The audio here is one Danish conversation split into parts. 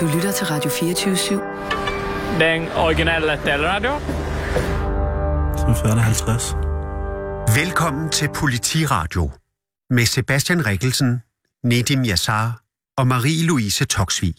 Du lytter til Radio 24-7. Den originale taleradio. Er færdig 50. Velkommen til Politiradio med Sebastian Rikkelsen, Nedim Yassar og Marie-Louise Toksvig.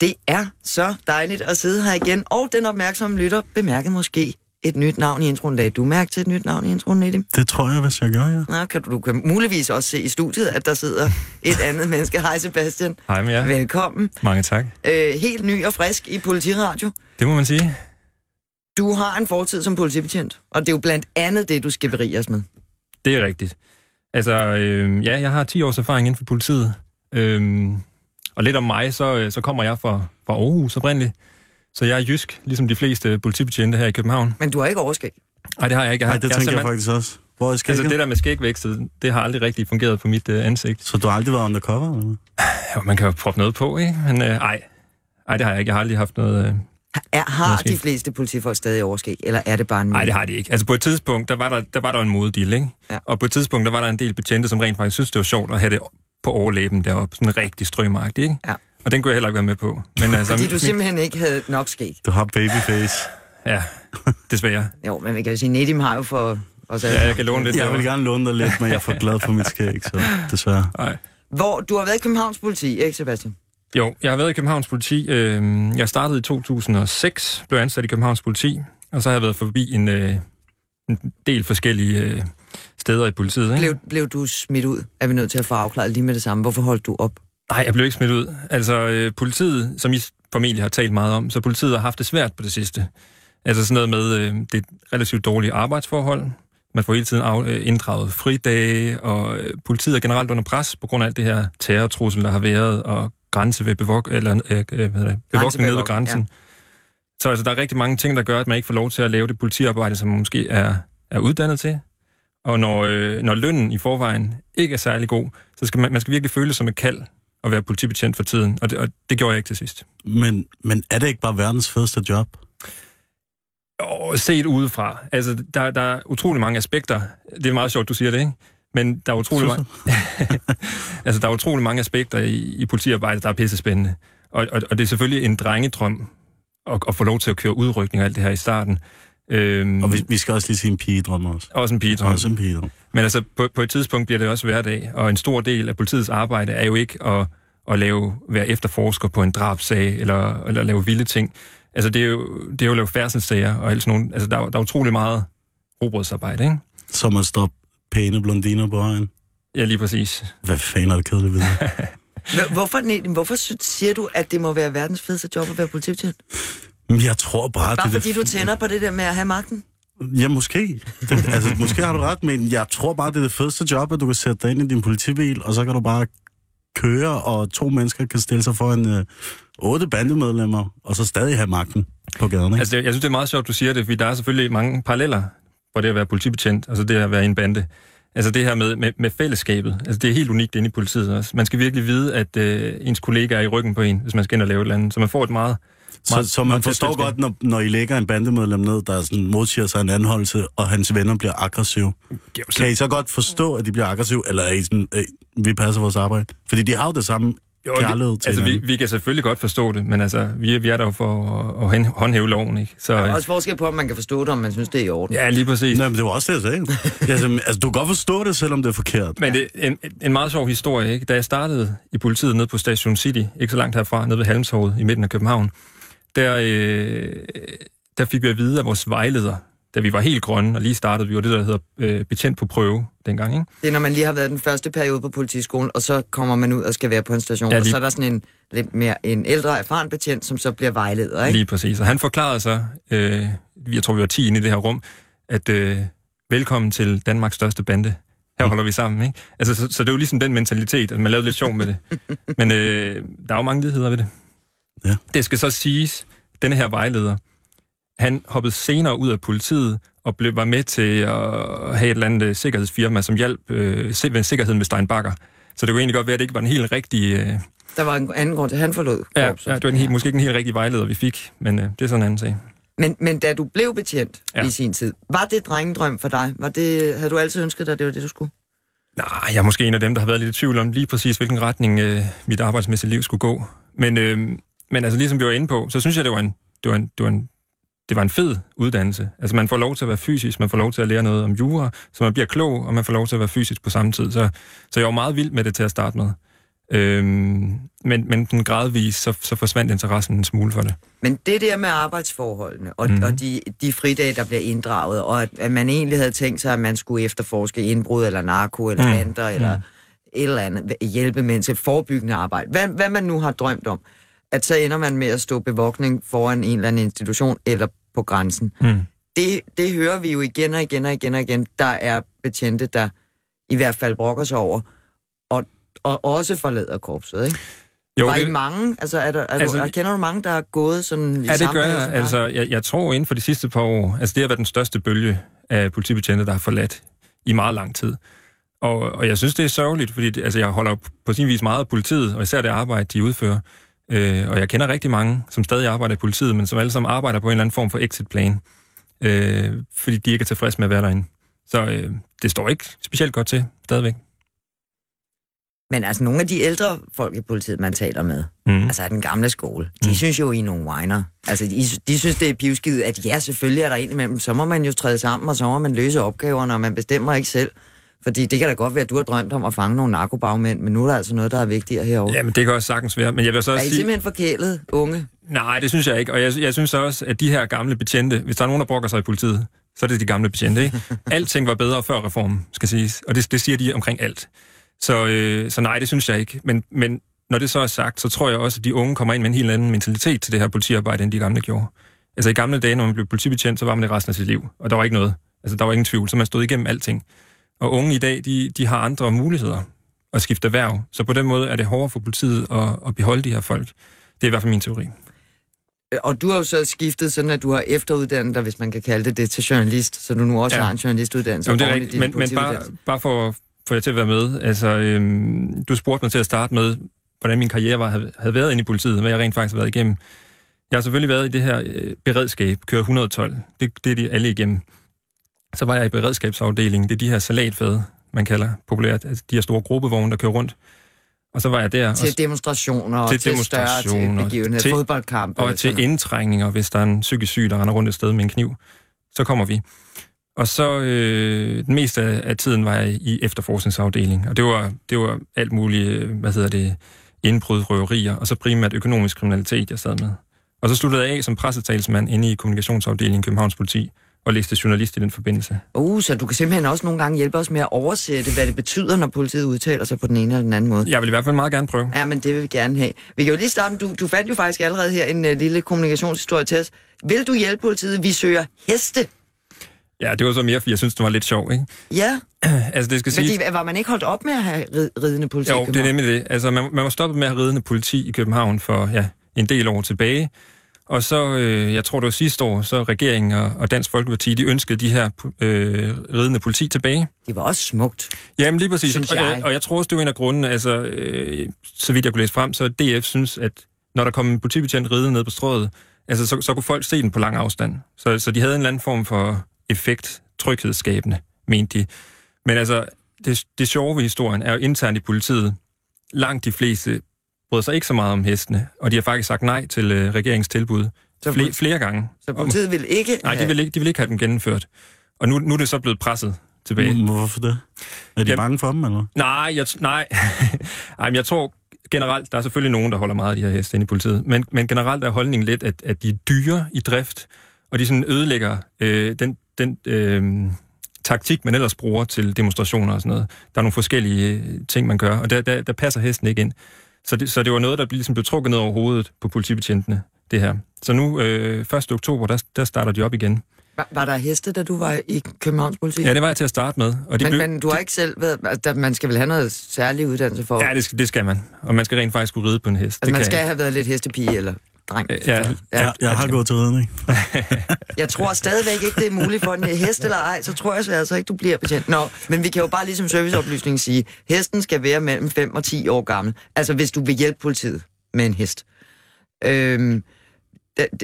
Det er så dejligt at sidde her igen, og den opmærksomme lytter bemærkede måske et nyt navn i introen. Lagde du mærke til et nyt navn i introen, Nedim? Det tror jeg, hvis jeg gør, ja. Nå, kan du, du kan muligvis også se i studiet, at der sidder et andet menneske. Hej Sebastian. Hej med jer. Velkommen. Mange tak. Øh, helt ny og frisk i Politiradio. Det må man sige. Du har en fortid som politibetjent, og det er jo blandt andet det, du skal berige os med. Det er rigtigt. Altså, øh, ja, jeg har 10 års erfaring inden for politiet. Øh, og lidt om mig, så, øh, så kommer jeg fra, fra Aarhus oprindeligt. Så jeg er jysk, ligesom de fleste politibetjente her i København. Men du har ikke overskæg. Nej, det har jeg ikke. Nej, det jeg er tænker jeg faktisk også. Hvor er skægget? Altså, det der med skægvækstet, det har aldrig rigtig fungeret på mit øh, ansigt. Så du har aldrig været undercover? Eller? Jo, man kan jo proppe noget på, ikke? Men øh, ej. ej, det har jeg ikke. Jeg har aldrig haft noget... Øh... Er, har Måske. de fleste politifolk stadig overskæg, eller er det bare en Nej, det har de ikke. Altså på et tidspunkt, der var der, der, var der en modedil, ikke? Ja. Og på et tidspunkt, der var der en del betjente, som rent faktisk synes, det var sjovt at have det på overlæben deroppe. Sådan rigtig strømagtigt, ikke? Ja. Og den kunne jeg heller ikke være med på. Men altså, Fordi du simpelthen ikke havde nok skæg. Du har babyface. Ja, desværre. Jo, men vi kan jo sige, Nedim har jo for os alle. Ja, jeg kan låne lidt. Jeg vil gerne låne dig lidt, men jeg er for glad for mit skæg, så desværre. Nej. Hvor du har været i Københavns politi, ikke Sebastian? Jo, jeg har været i Københavns politi. Øh, jeg startede i 2006, blev ansat i Københavns politi, og så har jeg været forbi en, øh, en del forskellige øh, steder i politiet. Ikke? Blev, blev du smidt ud? Er vi nødt til at få afklaret lige med det samme? Hvorfor holdt du op? Nej, jeg blev ikke smidt ud. Altså, øh, politiet, som I formentlig har talt meget om, så politiet har haft det svært på det sidste. Altså sådan noget med, øh, det er et relativt dårligt arbejdsforhold. Man får hele tiden af, øh, inddraget fridage, og øh, politiet er generelt under pres på grund af alt det her terrortrussel, der har været, og grænse ved bevok, eller, øh, øh, hvad det, bevogtning ned ved grænsen. Ja. Så altså, der er rigtig mange ting, der gør, at man ikke får lov til at lave det politiarbejde, som man måske er, er uddannet til. Og når, øh, når lønnen i forvejen ikke er særlig god, så skal man, man skal virkelig føle det som et kald at være politibetjent for tiden, og det, og det gjorde jeg ikke til sidst. Men, men er det ikke bare verdens fedeste job? Og set udefra, altså der, der er utrolig mange aspekter. Det er meget sjovt, du siger det, ikke? Men der er utrolig, mange, altså, der er utrolig mange aspekter i, i politiarbejdet, der er pisse spændende. Og, og, og det er selvfølgelig en drengedrøm at, at få lov til at køre udrykning og alt det her i starten. Øhm, Og vi, vi skal også lige sige en pigedrøm også. også en pigedrøm. Også en pigedrøm. Men altså, på, på et tidspunkt bliver det også hverdag, og en stor del af politiets arbejde er jo ikke at, at lave, være efterforsker på en drabsag, eller, eller lave vilde ting. Altså, det er jo, det er jo at lave færdselssager, og alt sådan nogle, altså, der, er der er utrolig meget robrødsarbejde, ikke? Som at stoppe pæne blondiner på vejen. Ja, lige præcis. Hvad fanden er det kedeligt ved Hvorfor, hvorfor siger du, at det må være verdens fedeste job at være politibetjent? Men jeg tror bare, Bare det er fordi du tænder på det der med at have magten? Ja, måske. Det, altså, måske har du ret, men jeg tror bare, det er det fedeste job, at du kan sætte dig ind i din politibil, og så kan du bare køre, og to mennesker kan stille sig for en øh, otte bandemedlemmer, og så stadig have magten på gaden, ikke? Altså, det- jeg synes, det er meget sjovt, du siger det, fordi der er selvfølgelig mange paralleller for det at være politibetjent, altså det at være i en bande. Altså det her med, med, med fællesskabet, altså det er helt unikt inde i politiet også. Man skal virkelig vide, at øh, ens kollega er i ryggen på en, hvis man skal ind og lave et eller andet. Så man får et meget... så, meget- så man meget forstår godt, når, når I lægger en bandemedlem ned, der sådan modsiger sig en anholdelse, og hans venner bliver aggressive. Kan I så godt forstå, at de bliver aggressive, eller er I sådan, øh, vi passer vores arbejde? Fordi de har jo det samme Jo, kærlighed til altså, vi, hinanden. vi kan selvfølgelig godt forstå det, men altså, vi, er- vi er der jo for at, at håndhæve loven, ikke? Så, Der er også forskel på, om man kan forstå det, om man synes, det er i orden. ja, lige præcis. Nej, men det var også det, jeg sagde. altså, altså, du kan godt forstå det, selvom det er forkert. Men det er en, en meget sjov historie, ikke? Da jeg startede i politiet nede på Station City, ikke så langt herfra, nede ved Halmshovet i midten af København, der, øh, der fik vi at vide af vores vejleder, da vi var helt grønne, og lige startede, vi var det, der hedder øh, betjent på prøve dengang, ikke? Det er, når man lige har været den første periode på politiskolen, og så kommer man ud og skal være på en station, Ja, ja, og lige- så er der sådan en lidt mere en ældre erfaren betjent, som så bliver vejleder, ikke? Lige præcis. Og han forklarede så, øh, jeg tror, vi var 10 inde i det her rum, at øh, velkommen til Danmarks største bande. Her holder vi sammen, ikke? Altså, så, så det er jo ligesom den mentalitet, at man lavede lidt sjov med det. Men øh, der er jo mange ligheder ved det. Ja. Det skal så siges, denne her vejleder, han hoppede senere ud af politiet og blev, var med til at have et eller andet øh, sikkerhedsfirma, som hjalp øh, sikkerheden med Steinbacher. Så det kunne egentlig godt være, at det ikke var en helt rigtig... Øh, Der var en anden grund til, at han forlod ja, ja, det var en helt, måske ikke en helt rigtig vejleder, vi fik, men øh, det er sådan en anden sag. Men, men da du blev betjent Ja. ja. i sin tid, var det drengedrøm for dig? Var det, havde du altid ønsket dig, at det var det, du skulle? Nej, jeg er måske en af dem, der har været lidt i tvivl om lige præcis, hvilken retning øh, mit arbejdsmæssige liv skulle gå. Men øh, men altså, ligesom vi var inde på, så synes jeg, det var en, det var en, det var en, det var en fed uddannelse. Altså, man får lov til at være fysisk, man får lov til at lære noget om jura, så man bliver klog, og man får lov til at være fysisk på samme tid. Så, så jeg var meget vild med det til at starte med. Øhm, men, men den gradvis, så, så forsvandt interessen en smule for det. Men det der med arbejdsforholdene, og, mm. og de, de fridage, der bliver inddraget, og at, at man egentlig havde tænkt sig, at man skulle efterforske indbrud, eller narko, eller Mm. bander, eller et eller andet, hjælpe mennesker, forebyggende arbejde, hvad, hvad man nu har drømt om, at så ender man med at stå bevogtning foran en eller anden institution, eller på grænsen. Mm. Det, det hører vi jo igen og igen og igen og igen. Der er betjente, der i hvert fald brokker sig over, og, og også forlader korpset, ikke? Jo, Var det, I mange? Altså, er der, er Altså- du, kender du mange, der er gået sådan i Ja, det gør jeg. Altså, jeg, jeg tror inden for de sidste par år, altså det har været den største bølge af politibetjente, der har forladt i meget lang tid. Og, og jeg synes, det er sørgeligt, fordi det, altså, jeg holder på sin vis meget af politiet, og især det arbejde, de udfører. Øh, og jeg kender rigtig mange, som stadig arbejder i politiet, men som alle sammen arbejder på en eller anden form for exit-plan, øh, fordi de ikke er tilfredse med at være derinde. Så øh, det står ikke specielt godt til stadigvæk. Men altså, nogle af de ældre folk i politiet, man taler med, Mm. altså af den gamle skole, de mm. synes jo, I er nogle whiner. Altså, de, de synes, det er pivskidt, at ja, selvfølgelig er der en imellem, så må man jo træde sammen, og så må man løse opgaverne, og man bestemmer ikke selv. Fordi det kan da godt være, at du har drømt om at fange nogle narkobagmænd, men nu er der altså noget, der er vigtigere herovre. Ja, Ja, men det kan også sagtens være. Men jeg vil så er også I sige... simpelthen forkælet, unge? Nej, det synes jeg ikke. Og jeg, jeg synes også, at de her gamle betjente, hvis der er nogen, der brokker sig i politiet, så er det de gamle betjente, ikke? Alting var bedre før reformen, skal siges. Og det, det siger de omkring alt. Så, øh, så nej, det synes jeg ikke. Men, men når det så er sagt, så tror jeg også, at de unge kommer ind med en helt anden mentalitet til det her politiarbejde, end de gamle gjorde. Altså i gamle dage, når man blev politibetjent, så var man det resten af sit liv. Og der var ikke noget. Altså der var ingen tvivl, så man stod igennem alting. Og unge i dag, de, de har andre muligheder at skifte erhverv. Så på den måde er det hårdere for politiet at, at beholde de her folk. Det er i hvert fald min teori. Og du har jo så skiftet sådan, at du har efteruddannet dig, hvis man kan kalde det det, til journalist, så du nu også Ja. har en journalistuddannelse. Jo, det er rigtigt. Men, men bare, bare for, for jer til at være med. Altså, øhm, du spurgte mig til at starte med, hvordan min karriere var, havde, havde været inde i politiet, hvad jeg rent faktisk har været igennem. Jeg har selvfølgelig været i det her øh, beredskab, kører 112. Det, det er de alle igennem. Så var jeg i beredskabsafdelingen. Det er de her salatfade, man kalder populært. Altså de her store gruppevogne, der kører rundt. Og så var jeg der. og, Til demonstrationer, og Til til, til større til demonstrationer, begivenheder, til- fodboldkampe. og til indtrængninger, hvis der er en psykisk syg, der render rundt et sted med en kniv. Så kommer vi. Og så øh, den meste af, tiden var jeg i efterforskningsafdeling, og det var, det var alt muligt, øh, hvad hedder det, indbrud, røverier, og så primært økonomisk kriminalitet, jeg sad med. Og så sluttede jeg af som pressetalsmand inde i kommunikationsafdelingen i Københavns Politi, og læste journalist i den forbindelse. Uh, så du kan simpelthen også nogle gange hjælpe os med at oversætte, hvad det betyder, når politiet udtaler sig på den ene eller den anden måde. Jeg vil i hvert fald meget gerne prøve. Ja, men det vil vi gerne have. Vi kan jo lige starte. Du, du fandt jo faktisk allerede her en uh, lille kommunikationshistorie til os. Vil du hjælpe politiet? Vi søger heste. Ja, det var så mere, fordi jeg synes, det var lidt sjovt, ikke? Ja, Altså, det skal sige... fordi var man ikke holdt op med at have rid- ridende politi? Jo, det er nemlig det. Altså, man, man var stoppet med at have ridende politi i København for ja, en del år tilbage. Og så, øh, jeg tror det var sidste år, så regeringen og, og Dansk Folkeparti, de ønskede de her øh, ridende politi tilbage. Det var også smukt. Jamen lige præcis. Synes og, jeg. jeg, og jeg tror også, det var en af grundene, altså, øh, så vidt jeg kunne læse frem, så DF synes, at når der kom en politibetjent ridende ned på strået, altså, så, så kunne folk se den på lang afstand. Så, så de havde en eller anden form for effekt, tryghedsskabende, mente de. Men altså, det, det sjove ved historien er jo internt i politiet. Langt de fleste bryder sig ikke så meget om hestene, og de har faktisk sagt nej til øh, regeringens tilbud Så, flere, gange. så politiet vil ikke Nej, de vil, ikke, de vil ikke have dem gennemført. Og nu, nu er det så blevet presset tilbage. Mm, Hvorfor det? Er de Jamen- bange for dem, eller? Nej, jeg, nej. Ej, men jeg tror generelt, der er selvfølgelig nogen, der holder meget af de her heste inde i politiet, men, men generelt er holdningen lidt, at, at de er dyre i drift, og de sådan ødelægger øh, den, den øh, taktik, man ellers bruger til demonstrationer og sådan noget. Der er nogle forskellige øh, ting, man gør, og der, der, der passer hesten ikke ind. Så det, så det var noget, der ligesom blev trukket ned over hovedet på politibetjentene, det her. Så nu, øh, 1. oktober, der, der starter de op igen. Var, var der heste, da du var i Københavns politi? Ja, det var jeg til at starte med. Og de men, blev, men du har ikke selv været... Altså, man skal vel have noget særlig uddannelse for... Ja, det skal, det skal man. Og man skal rent faktisk kunne ride på en hest. altså, det man kan skal jeg. have været lidt hestepige eller dreng. Ja, ja. Ja, jeg har gået til ridning. Jeg tror stadigvæk ikke, det er muligt for en hest eller ej, så tror jeg så altså ikke, du bliver betjent. Nå, men vi kan jo bare ligesom serviceoplysning sige, hesten skal være mellem 5 og 10 år gammel. Altså hvis du vil hjælpe politiet med en hest. Øhm,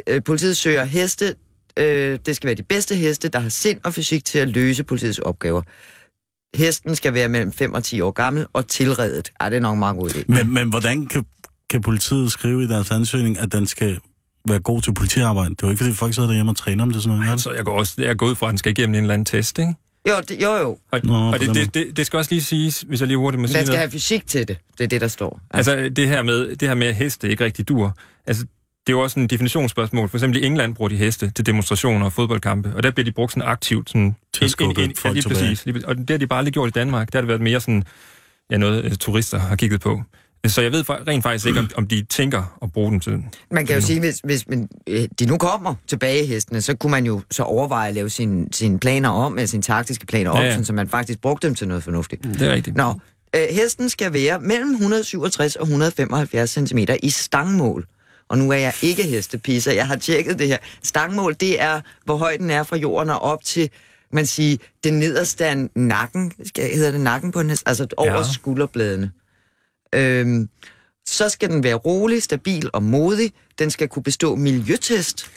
øh, politiet søger heste, øh, det skal være de bedste heste, der har sind og fysik til at løse politiets opgaver. Hesten skal være mellem 5 og 10 år gammel og tilredet. Ja, det er nok meget god idé. Men, men hvordan kan, kan politiet skrive i deres ansøgning, at den skal være god til politiarbejde. Det er jo ikke, fordi folk sidder derhjemme og træner om det sådan noget. er det? Så jeg går også jeg er gået ud fra, at han skal igennem en eller anden test, ikke? Jo, det, jo, jo. Og, Nå, og det, den det, det, det, skal også lige siges, hvis jeg lige hurtigt må sige Man skal noget. have fysik til det. Det er det, der står. Altså det her med, det her med at heste ikke rigtig dur. Altså, det er jo også en definitionsspørgsmål. For eksempel i England bruger de heste til demonstrationer og fodboldkampe, og der bliver de brugt sådan aktivt. Sådan, Til at skubbe ja, folk lige tilbage. præcis, lige. Og det har de bare aldrig gjort i Danmark. Der har det været mere sådan, ja, noget øh, turister har kigget på. Så jeg ved rent faktisk ikke, om, om de tænker at bruge dem til Man kan jo sige, hvis, hvis men, øh, de nu kommer tilbage, hestene, så kunne man jo så overveje at lave sine, sine planer om, eller sine taktiske planer om, Ja, ja, ja. så man faktisk brugte dem til noget fornuftigt. Det er rigtigt. Nå, øh, hesten skal være mellem 167 og 175 cm i stangmål. Og nu er jeg ikke hestepisser, jeg har tjekket det her. Stangmål, det er, hvor høj den er fra jorden og op til, man siger, det nederste af nakken, hedder det nakken på en hest, altså over ja. skulderbladene. Øhm, så skal den være rolig, stabil og modig. Den skal kunne bestå miljøtest.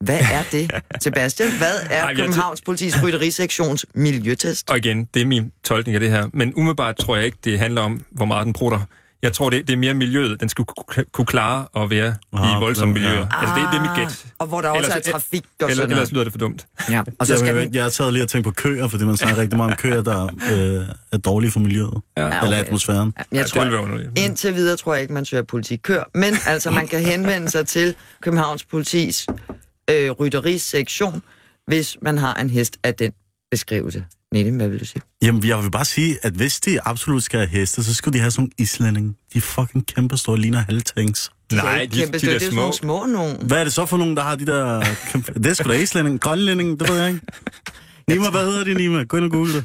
Hvad er det, Sebastian? Hvad er Ej, Københavns Politis rytterisektions miljøtest? Og igen, det er min tolkning af det her. Men umiddelbart tror jeg ikke, det handler om, hvor meget den prutter. Jeg tror, det, det er mere miljøet. Den skulle ku- kunne klare at være Ah, i voldsomme ja. miljøer. Altså, det, det er mit gæt. Og hvor der også Ellers- er trafik og Ellers, sådan ellers noget. lyder det for dumt. Ja. Og så Jeg, skal jeg, jeg sad lige og tænkte på køer, fordi man snakker rigtig meget om køer, der øh, er dårlige for miljøet. Ja. Ja, Eller okay. atmosfæren. Jeg Ja, tror, det underligt. indtil videre tror jeg ikke, man søger politikør. Men altså, man kan henvende sig til Københavns Politis øh, rytterisektion, hvis man har en hest af den beskrivelse. Nedim, hvad vil du sige? Jamen, jeg vil bare sige, at hvis de absolut skal have heste, så skulle de have sådan nogle islændinge. De er fucking kæmpe store, ligner halvtanks. Nej, de, kæmpe de, der det er små. sådan nogle små nogen. Hvad er det så for nogen, der har de der... Kæmpe... Det er sgu da islænding. Grønlænding, det ved jeg ikke. Nima, hvad hedder de, Nima? Gå ind og google det.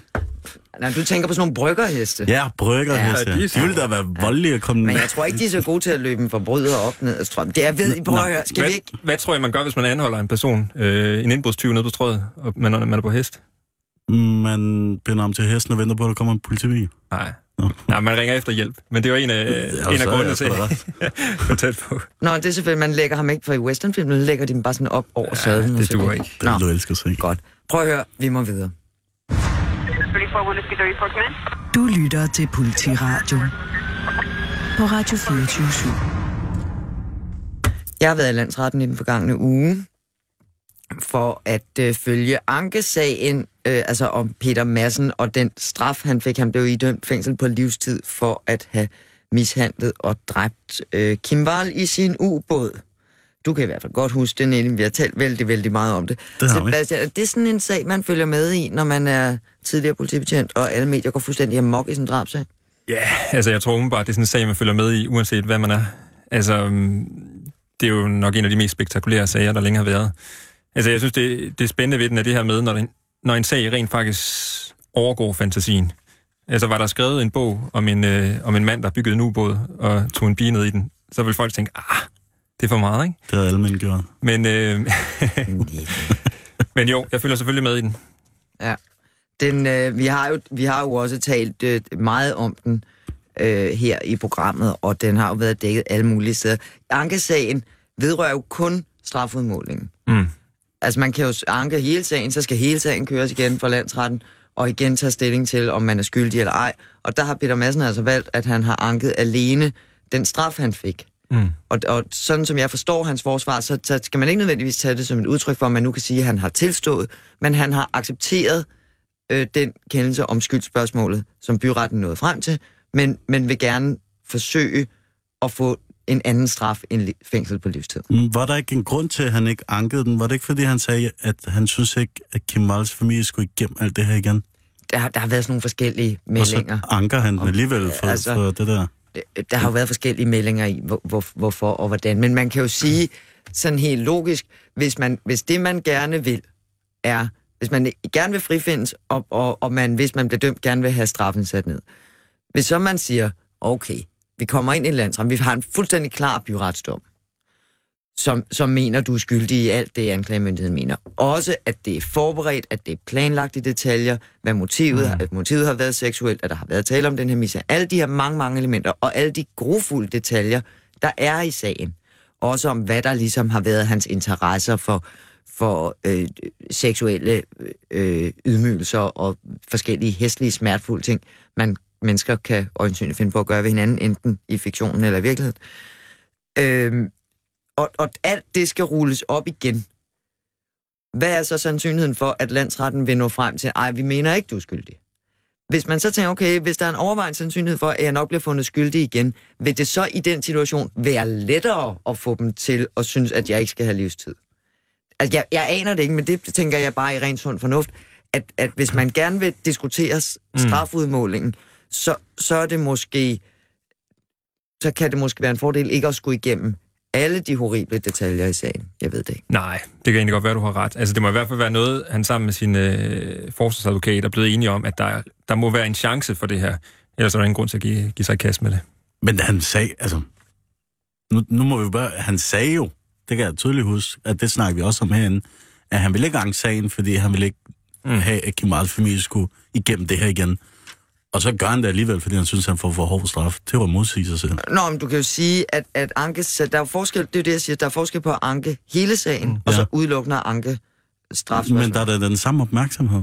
Nej, du tænker på sådan nogle bryggerheste. Ja, brygger Ja, de er de, de ville da være voldelige at komme Men jeg tror ikke, de er så gode til at løbe en forbryder op ned ad strøm. Det er ved, I prøver at høre. Skal hvad, vi ikke? hvad tror jeg, man gør, hvis man anholder en person, øh, en indbrudstyv nede på strøget, og man, man er på hest? Man binder ham til hesten og venter på, at der kommer en politibil. Nej. Nå. Nej, man ringer efter hjælp. Men det var en af, Ja, en af grundene til, var tæt på. Nå, det er selvfølgelig, man lægger ham ikke, for i westernfilmen lægger de dem bare sådan op over sadlen. og det duer ikke. Det du elske at se. godt. Prøv at høre, vi må videre. 34 Whiskey 34 come in. Du lytter til Politiradio på Radio 24 Jeg har været i landsretten i den forgangne uge for at øh, følge ankesagen, øh, altså om Peter Madsen og den straf, han fik. Han blev idømt fængsel på livstid for at have mishandlet og dræbt øh, Kim Wall i sin ubåd. Du kan i hvert fald godt huske det, Nelly. Vi har talt vældig, vældig meget om det. Det har vi. Sebastian, er det sådan en sag, man følger med i, når man er tidligere politibetjent, og alle medier går fuldstændig amok i sådan en drabsag? Ja, altså jeg tror umiddelbart, det er sådan en sag, man følger med i, uanset hvad man er. Altså, øhm, det er jo nok en af de mest spektakulære sager, der længe har været. Altså, jeg synes, det, det spændende ved den er det her med, når, den, når en sag rent faktisk overgår fantasien. Altså, var der skrevet en bog om en, øh, om en mand, der byggede en ubåd og tog en bil ned i den, så vil folk tænke, ah, det er for meget, ikke? Det havde alle mænd gjort. Men, øh, men jo, jeg følger selvfølgelig med i den. Ja. Den, øh, vi, har jo, vi har jo også talt øh, meget om den øh, her i programmet, og den har jo været dækket alle mulige steder. Ankesagen vedrører jo kun strafudmålingen. Mm. Altså man kan jo anke hele sagen, så skal hele sagen køres igen for landsretten, og igen tage stilling til, om man er skyldig eller ej. Og der har Peter Madsen altså valgt, at han har anket alene den straf, han fik. Mm. Og, og sådan som jeg forstår hans forsvar, så, så skal man ikke nødvendigvis tage det som et udtryk for, at man nu kan sige, at han har tilstået, men han har accepteret øh, den kendelse om skyldspørgsmålet, som byretten nåede frem til, men, men vil gerne forsøge at få en anden straf end fængsel på livstid. Mm, Var der ikke en grund til, at han ikke ankede den? Var det ikke, fordi han sagde, at han synes ikke, at Kim Walls familie skulle igennem alt det her igen? Der, har- der har været sådan nogle forskellige Og så meldinger. anker han den alligevel for, altså- for det der. Der har jo været forskellige meldinger i, hvor, hvor, hvorfor og hvordan. Men man kan jo sige sådan helt logisk, hvis, man, hvis det, man gerne vil, er, hvis man gerne vil frifindes, og, og, og man, hvis man bliver dømt, gerne vil have straffen sat ned. Hvis så man siger, okay, vi kommer ind i en landsram, vi har en fuldstændig klar byretsdom, som, som mener, du er skyldig i alt det, anklagemyndigheden mener. Også, at det er forberedt, at det er planlagt i detaljer, hvad motivet, mm. at motivet har været seksuelt, at der har været tale om den her misære. Alle de her mange, mange elementer, og alle de grofulde detaljer, der er i sagen. Også om, hvad der ligesom har været hans interesser for, for øh, seksuelle øh, ydmygelser og forskellige hæstlige, smertefulde ting, man mennesker kan øjensynligt finde på at gøre ved hinanden, enten i fiktionen eller i virkeligheden. Øhm, og, og alt det skal rulles op igen. Hvad er så sandsynligheden for, at landsretten vil nå frem til, ej, vi mener ikke, du er skyldig? Hvis man så tænker, okay, hvis der er en overvejende sandsynlighed for, at jeg nok bliver fundet skyldig igen, vil det så i den situation være lettere at få dem til at synes, at jeg ikke skal have livstid? Altså, jeg, jeg aner det ikke, men det tænker jeg bare i rent sund fornuft, at, at hvis man gerne vil diskutere mm. Så, så er det måske, så kan det måske være en fordel ikke at skulle igennem alle de horrible detaljer i sagen. Jeg ved det ikke. Nej, det kan egentlig godt være, du har ret. Altså, det må i hvert fald være noget, han sammen med sine øh, forsvarsadvokat er blevet enige om, at der, der må være en chance for det her. Ellers er der ingen grund til at give, give sig i kast med det. Men han sagde, altså... Nu, nu må vi jo bare... Han sagde jo, det kan jeg tydeligt huske, at det snakker vi også om herinde, at han ville ikke gange sagen, fordi han ville ikke mm. have, at Kim familie skulle igennem det her igen. Og så gør han det alligevel, fordi han synes, han får for hård straf. Det var modsige sig selv. Nå, men du kan jo sige, at, at anke, der er forskel, det er det, jeg siger, der er forskel på at anke hele sagen, mm, og så udelukkende at anke straf. Men der er da den samme opmærksomhed.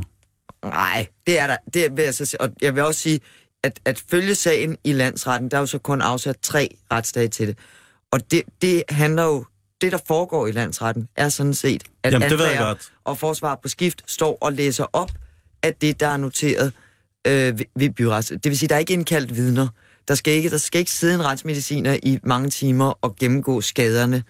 Nej, det er der. Det vil jeg så sige. Og jeg vil også sige, at, at følge sagen i landsretten, der er jo så kun afsat tre retsdage til det. Og det, det handler jo, det der foregår i landsretten, er sådan set, at Jamen, anklager og forsvar på skift står og læser op af det, der er noteret øh, ved byret. Det vil sige, der er ikke indkaldt vidner. Der skal ikke, der skal ikke sidde en retsmediciner i mange timer og gennemgå skaderne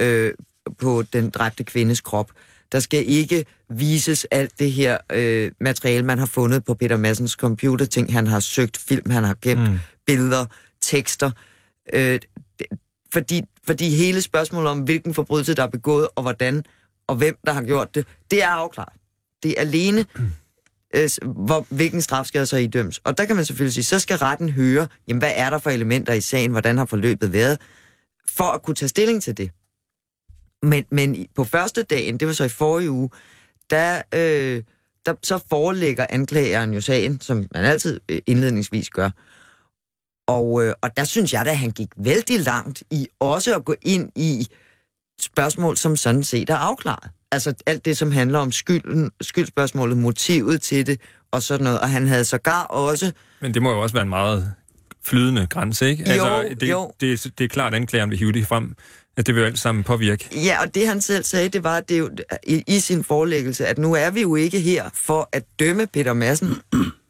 øh, på den dræbte kvindes krop. Der skal ikke vises alt det her øh, materiale, man har fundet på Peter Massens computer, ting han har søgt, film han har gemt, mm. billeder, tekster. Øh, det, fordi, fordi hele spørgsmålet om, hvilken forbrydelse der er begået, og hvordan, og hvem der har gjort det, det er afklaret. Det er alene mm øh, hvor, hvilken straf skal der så idømmes? Og der kan man selvfølgelig sige, så skal retten høre, jamen hvad er der for elementer i sagen, hvordan har forløbet været, for at kunne tage stilling til det. Men, men på første dagen, det var så i forrige uge, der, øh, der så forelægger anklageren jo sagen, som man altid øh, indledningsvis gør. Og, øh, og der synes jeg da, at han gik vældig langt i også at gå ind i spørgsmål, som sådan set er afklaret altså alt det, som handler om skylden, skyldspørgsmålet, motivet til det og sådan noget. Og han havde sågar også... Men det må jo også være en meget flydende grænse, ikke? Jo, altså, det, jo. Det, det, det er klart, at anklageren vil hive det frem, at det vil alt sammen påvirke. Ja, og det han selv sagde, det var at det jo, i, i sin forelæggelse, at nu er vi jo ikke her for at dømme Peter Madsen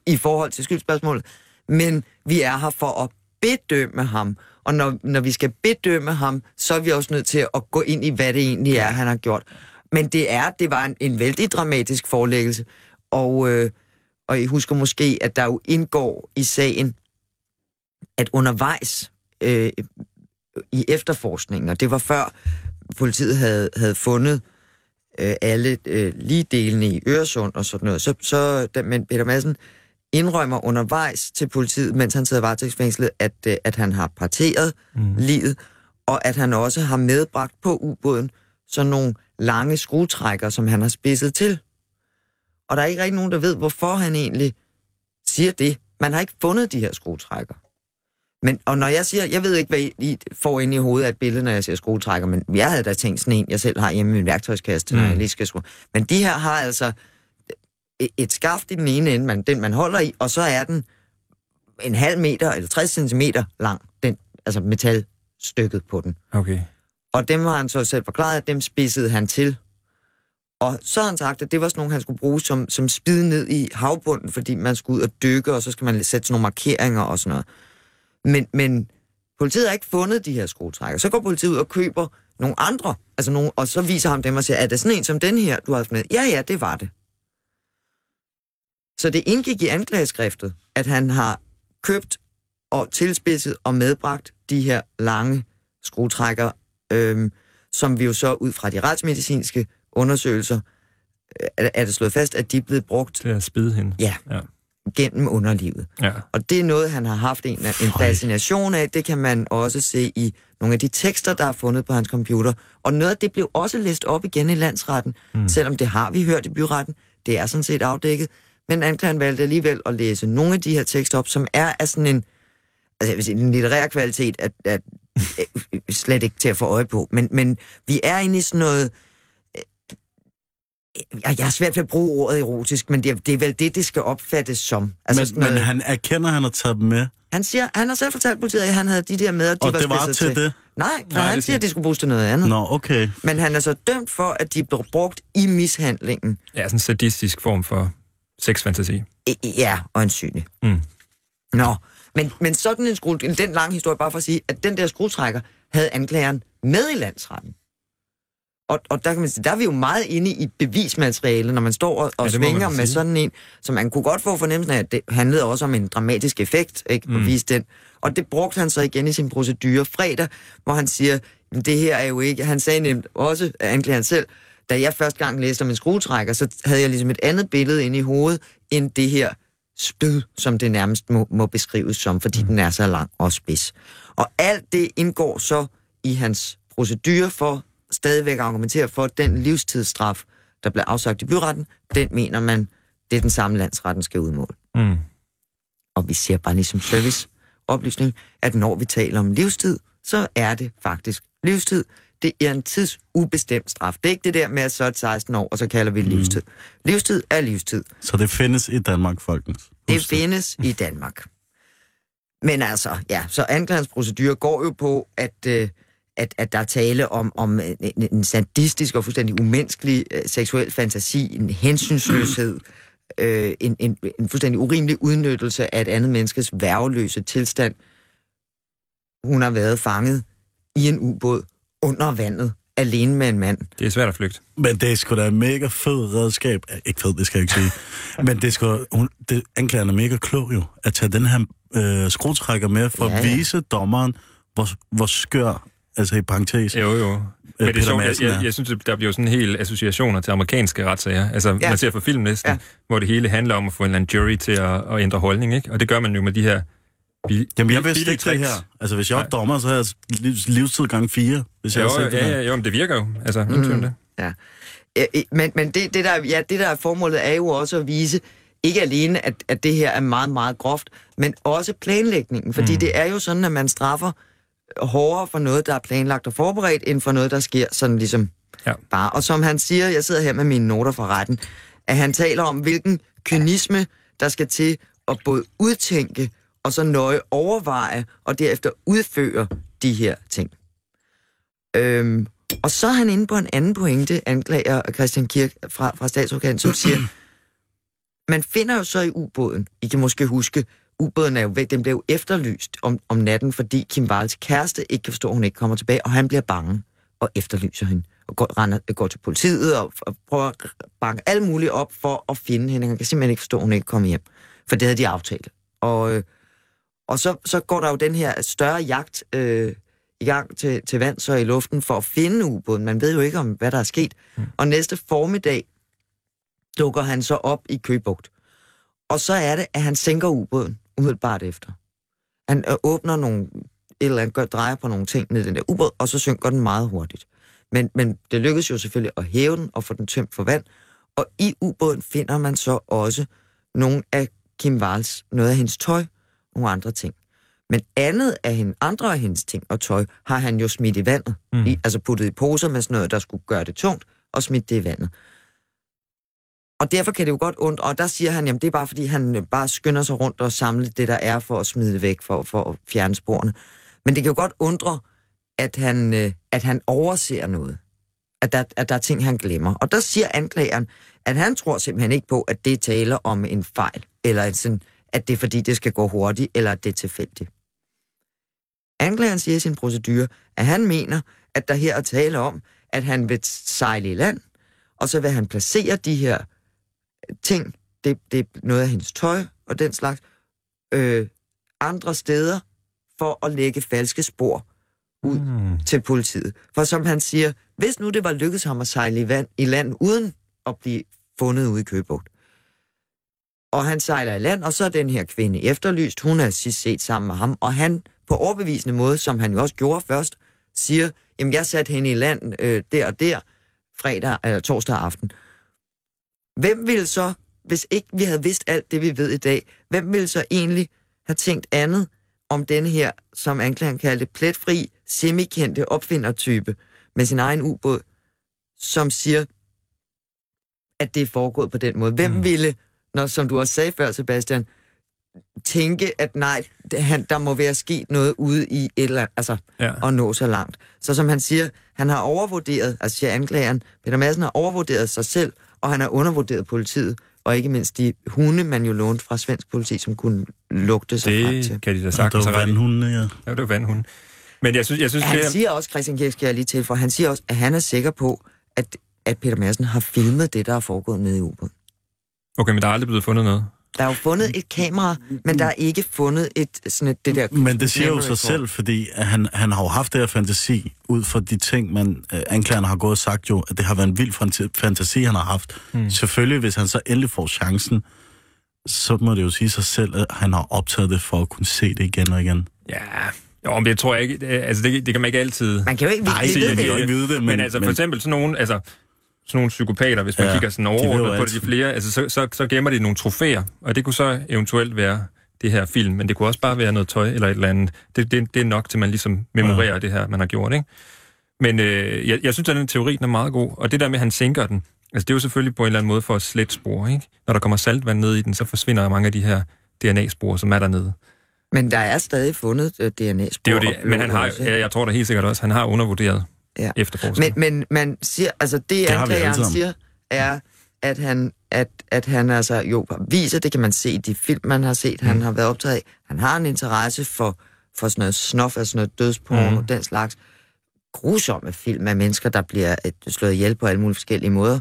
i forhold til skyldspørgsmålet, men vi er her for at bedømme ham. Og når, når vi skal bedømme ham, så er vi også nødt til at gå ind i, hvad det egentlig er, han har gjort. Men det er, det var en, en vældig dramatisk forelæggelse. Og, øh, og I husker måske, at der jo indgår i sagen, at undervejs øh, i efterforskningen, og det var før politiet havde, havde fundet øh, alle øh, lige delene i Øresund og sådan noget, så, så da, men Peter Madsen indrømmer undervejs til politiet, mens han sidder varetægtsfængslet, at, øh, at han har parteret mm. livet, og at han også har medbragt på ubåden sådan nogle lange skruetrækker, som han har spidset til. Og der er ikke rigtig nogen, der ved, hvorfor han egentlig siger det. Man har ikke fundet de her skruetrækker. Men, og når jeg siger, jeg ved ikke, hvad I får ind i hovedet af et billede, når jeg siger skruetrækker, men jeg havde da tænkt sådan en, jeg selv har hjemme i min værktøjskasse, mm. når jeg lige skal skrue. Men de her har altså et skaft i den ene ende, man, den man holder i, og så er den en halv meter eller 60 centimeter lang, den, altså metalstykket på den. Okay. Og dem har han så selv forklaret, at dem spidsede han til. Og så har han sagt, at det var sådan nogle, han skulle bruge som, som spid ned i havbunden, fordi man skulle ud og dykke, og så skal man sætte sådan nogle markeringer og sådan noget. Men, men politiet har ikke fundet de her skruetrækker. Så går politiet ud og køber nogle andre, altså nogle, og så viser ham dem og siger, er det sådan en som den her, du har haft med? Ja, ja, det var det. Så det indgik i anklageskriftet, at han har købt og tilspidset og medbragt de her lange skruetrækker øhm, som vi jo så ud fra de retsmedicinske undersøgelser, øh, er, er det slået fast, at de er blevet brugt... Til at spide hende. Ja, ja. gennem underlivet. Ja. Og det er noget, han har haft en, en fascination af. Det kan man også se i nogle af de tekster, der er fundet på hans computer. Og noget af det blev også læst op igen i landsretten, mm. selvom det har vi hørt i byretten. Det er sådan set afdækket. Men anklageren valgte alligevel at læse nogle af de her tekster op, som er af sådan en, altså jeg vil sige, en litterær kvalitet, at, at Øh, slet ikke til at få øje på. Men, men vi er inde i sådan noget... Øh, jeg har svært ved at bruge ordet erotisk, men det, det er vel det, det skal opfattes som. Altså men, noget, men han erkender, at han har taget dem med. Han siger, han har selv fortalt politiet, at han havde de der med, og de og var det var til, til det? Nej, for Nej, han det siger, at det skulle bruges til noget andet. Nå, okay. Men han er så dømt for, at de blev brugt i mishandlingen. Ja, sådan en sadistisk form for sexfantasi. Ja, øjensynligt. Mm. Nå, men, men sådan en skru, den lange historie, bare for at sige, at den der skruetrækker havde anklageren med i landsretten. Og, og der kan man sige, der er vi jo meget inde i bevismateriale, når man står og, og Ja, svinger med sådan en, så man kunne godt få fornemmelsen af, at det handlede også om en dramatisk effekt, ikke, at Mm. vise den. Og det brugte han så igen i sin procedure fredag, hvor han siger, "Men det her er jo ikke, han sagde nemt også, anklageren selv, da jeg første gang læste om en skruetrækker, så havde jeg ligesom et andet billede inde i hovedet, end det her spyd, som det nærmest må, må beskrives som, fordi den er så lang og spids. Og alt det indgår så i hans procedure for stadigvæk at argumentere for, at den livstidsstraf, der blev afsagt i byretten, den mener man, det er den samme landsretten skal udmåle. Mm. Og vi siger bare ligesom service oplysning, at når vi taler om livstid, så er det faktisk livstid. Det er en tidsubestemt straf. Det er ikke det der med, at så er det 16 år, og så kalder vi det livstid. Livstid er livstid. Så det findes i Danmark, folkens. Det findes i Danmark. Men altså, ja, så anklagerens procedure går jo på, at, øh, at, at der er tale om, om en, en- en sadistisk og fuldstændig umenneskelig øh, seksuel fantasi, en hensynsløshed, øh, en, en, en fuldstændig urimelig udnyttelse af et andet menneskes værveløse tilstand. Hun har været fanget i en ubåd under vandet, alene med en mand. Det er svært at flygte. Men det er sgu da en mega fed redskab. Ikke fed, det skal jeg ikke sige. Men det er sgu, hun, det, anklageren er mega klog jo, at tage den her øh, skruetrækker med for Ja, at ja. vise dommeren, hvor, hvor skør, altså i parentes, Jo, jo. Men det er sjovt, jeg, jeg, jeg synes, der bliver jo sådan en hel associationer til amerikanske retssager. Altså, Ja. man ser på film næsten, Ja. ja. hvor det hele handler om at få en eller anden jury til at, at ændre holdning, ikke? Og det gør man jo med de her bi- Jamen, jeg vidste ikke det her. Altså, hvis jeg Nej. dommer, så havde jeg liv- livstid gang fire, hvis jeg Jo, ja, her. ja, jo, men det virker jo. Altså, mm. det. Ja. Ja, Men, men det, det, der, ja, det der er formålet er jo også at vise, ikke alene, at, at det her er meget, meget groft, men også planlægningen. Fordi mm. det er jo sådan, at man straffer hårdere for noget, der er planlagt og forberedt, end for noget, der sker sådan ligesom Ja. bare. Og som han siger, jeg sidder her med mine noter fra retten, at han taler om, hvilken kynisme, der skal til at både udtænke og så nøje overveje og derefter udføre de her ting. Øhm, og så er han inde på en anden pointe, anklager Christian Kirk fra, fra statsorganet, som siger, man finder jo så i ubåden, I kan måske huske, ubåden er jo væk, den blev jo efterlyst om, om natten, fordi Kim Wals kæreste ikke kan forstå, at hun ikke kommer tilbage, og han bliver bange og efterlyser hende, og går, render, går til politiet og, og prøver at banke alt muligt op for at finde hende. Han kan simpelthen ikke forstå, at hun ikke kommer hjem, for det havde de aftalt. Og, øh, og så, så går der jo den her større jagt øh, i gang til, til vands og i luften for at finde ubåden. Man ved jo ikke om, hvad der er sket. Mm. Og næste formiddag dukker han så op i Købugt. Og så er det, at han sænker ubåden umiddelbart efter. Han øh, åbner nogle, eller andet, gør, drejer på nogle ting ned i den der ubåd, og så synker den meget hurtigt. Men, men det lykkes jo selvfølgelig at hæve den og få den tømt for vand. Og i ubåden finder man så også nogle af Kim Walls, noget af hendes tøj, nogle andre ting. Men andet af hende, andre af hendes ting og tøj har han jo smidt i vandet. Mm. I, altså puttet i poser med sådan noget, der skulle gøre det tungt, og smidt det i vandet. Og derfor kan det jo godt undre, og der siger han, jamen det er bare fordi, han øh, bare skynder sig rundt og samler det, der er for at smide det væk, for, for at fjerne sporene. Men det kan jo godt undre, at han, øh, at han overser noget. At der, at der er ting, han glemmer. Og der siger anklageren, at han tror simpelthen ikke på, at det taler om en fejl, eller en sådan, at det er fordi, det skal gå hurtigt, eller at det er tilfældigt. Anklageren siger i sin procedure, at han mener, at der her er tale om, at han vil sejle i land, og så vil han placere de her ting, det, det er noget af hendes tøj og den slags, øh, andre steder for at lægge falske spor ud mm. til politiet. For som han siger, hvis nu det var lykkedes ham at sejle i, vand, i land uden at blive fundet ude i Købugt, og han sejler i land, og så er den her kvinde efterlyst, hun er sidst set sammen med ham, og han på overbevisende måde, som han jo også gjorde først, siger, jamen jeg satte hende i land øh, der og der, fredag eller torsdag aften. Hvem ville så, hvis ikke vi havde vidst alt det, vi ved i dag, hvem ville så egentlig have tænkt andet om denne her, som anklageren kaldte, pletfri, semikendte opfindertype med sin egen ubåd, som siger, at det er foregået på den måde. Hvem mm. ville, når, som du også sagde før, Sebastian, tænke, at nej, det, han, der må være sket noget ude i et eller andet, altså, Ja. at nå så langt. Så som han siger, han har overvurderet, altså siger anklageren, Peter Madsen har overvurderet sig selv, og han har undervurderet politiet, og ikke mindst de hunde, man jo lånte fra svensk politi, som kunne lugte sig frem til. Det kan de da sagtens det var vandhundene, ja. Ja, det var vandhunden. Men jeg synes, jeg synes Han det er... siger også, Christian Kirk skal jeg lige til for, han siger også, at han er sikker på, at, at Peter Madsen har filmet det, der er foregået nede i ubåden. Okay, men der er aldrig blevet fundet noget. Der er jo fundet et kamera, men der er ikke fundet et sådan et, det der... Men det siger jo sig for- selv, fordi at han, han har jo haft det her fantasi, ud fra de ting, man øh, anklagerne har gået og sagt jo, at det har været en vild fant- fantasi, han har haft. Mm. Selvfølgelig, hvis han så endelig får chancen, så må det jo sige sig selv, at han har optaget det for at kunne se det igen og igen. Ja, jo, men det tror jeg ikke... det- Altså, det, det kan man ikke altid... Man kan jo ikke Nej, det det de jo jo ikke vide det, Men, men, men altså, for men eksempel sådan nogle... Altså, sådan nogle psykopater, hvis man Ja, kigger sådan de overordnet på altid. de flere, altså, så, så, så gemmer de nogle trofæer, og det kunne så eventuelt være det her film, men det kunne også bare være noget tøj eller et eller andet. Det, det, det er nok til, man ligesom memorerer ja. det her, man har gjort, ikke? Men øh, jeg, jeg synes, at den teori den er meget god, og det der med, at han sænker den, altså det er jo selvfølgelig på en eller anden måde for at slette spor, ikke? Når der kommer saltvand ned i den, så forsvinder mange af de her DNA-spor, som er dernede. Men der er stadig fundet uh, DNA-spor. Det er jo det, men han har, ja, jeg tror da helt sikkert også, han har undervurderet Ja. efterforskningen. Men, men man siger, altså det, Det anklageren siger, er, at han, at, at han altså jo viser, det kan man se i de film, man har set, Mm. han har været optaget af. Han har en interesse for, for sådan noget snof, altså sådan noget dødsporno, Mm. mm. den slags grusomme film af mennesker, der bliver øh, slået ihjel på alle mulige forskellige måder.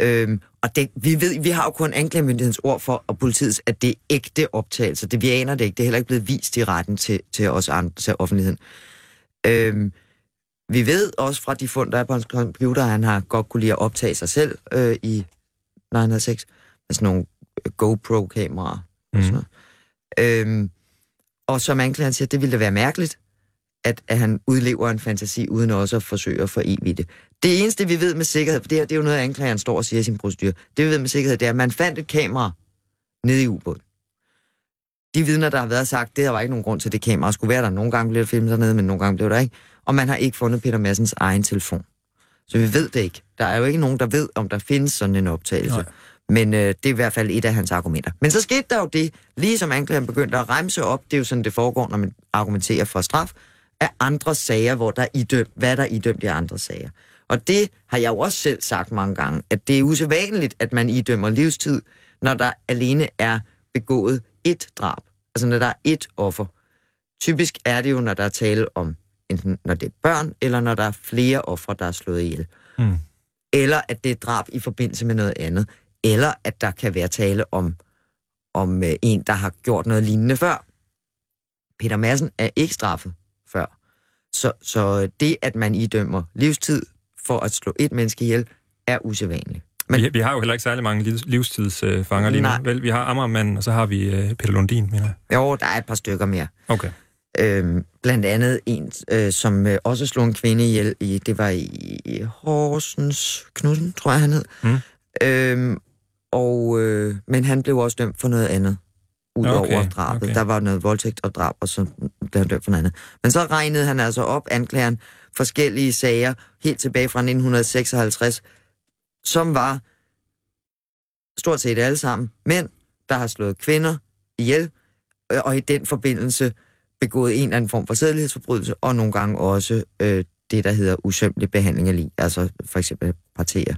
Øhm, og det, vi, ved, vi har jo kun anklagemyndighedens ord for, og politiets, at det er ægte optagelser. Det, vi aner det ikke. Det er heller ikke blevet vist i retten til, til os andre, til offentligheden. Øhm, vi ved også fra de fund, der er på hans computer, at han har godt kunne lide at optage sig selv øh, i 906 med sådan nogle øh, GoPro-kameraer. Mm. Og, øhm, og som anklageren siger, det ville da være mærkeligt, at, at han udlever en fantasi, uden også at forsøge at forevige det. Det eneste, vi ved med sikkerhed, for det her det er jo noget, anklageren står og siger i sin procedure, det vi ved med sikkerhed, det er, at man fandt et kamera nede i ubåden. De vidner, der har været sagt, det der var ikke nogen grund til, at det kamera skulle være der. Nogle gange blev det filmet dernede, men nogle gange blev der ikke. Og man har ikke fundet Peter Massens egen telefon. Så vi ved det ikke. Der er jo ikke nogen, der ved, om der findes sådan en optagelse. Nej. Men øh, det er i hvert fald et af hans argumenter. Men så skete der jo det, lige som anklageren begyndte at remse op, det er jo sådan, det foregår, når man argumenterer for straf, af andre sager, hvor der er idømt, hvad der er idømt i andre sager. Og det har jeg jo også selv sagt mange gange, at det er usædvanligt, at man idømmer livstid, når der alene er begået ét drab. Altså når der er ét offer. Typisk er det jo, når der er tale om, enten når det er børn, eller når der er flere ofre, der er slået ihjel. Mm. Eller at det er drab i forbindelse med noget andet. Eller at der kan være tale om, om øh, en, der har gjort noget lignende før. Peter Madsen er ikke straffet før. Så, så det, at man idømmer livstid for at slå et menneske ihjel, er usædvanligt. Men- vi, vi har jo heller ikke særlig mange livs, livstidsfanger lige nu. Nej. Vel, vi har Amagermanden, og så har vi øh, Peter Lundin, mener jeg. Jo, der er et par stykker mere. Okay. Øhm, blandt andet en, øh, som øh, også slog en kvinde ihjel i, det var i, i Horsens Knudsen, tror jeg han hed. Mm. Øhm, og, øh, men han blev også dømt for noget andet, udover Okay, drabet. okay. Der var noget voldtægt og drab, og så blev han dømt for noget andet. Men så regnede han altså op, anklageren, forskellige sager, helt tilbage fra 1956, som var stort set alle sammen mænd, der har slået kvinder ihjel, øh, og i den forbindelse begået en eller anden form for sædelighedsforbrydelse, og nogle gange også øh, det, der hedder usømmelig behandling af lig, altså for eksempel partere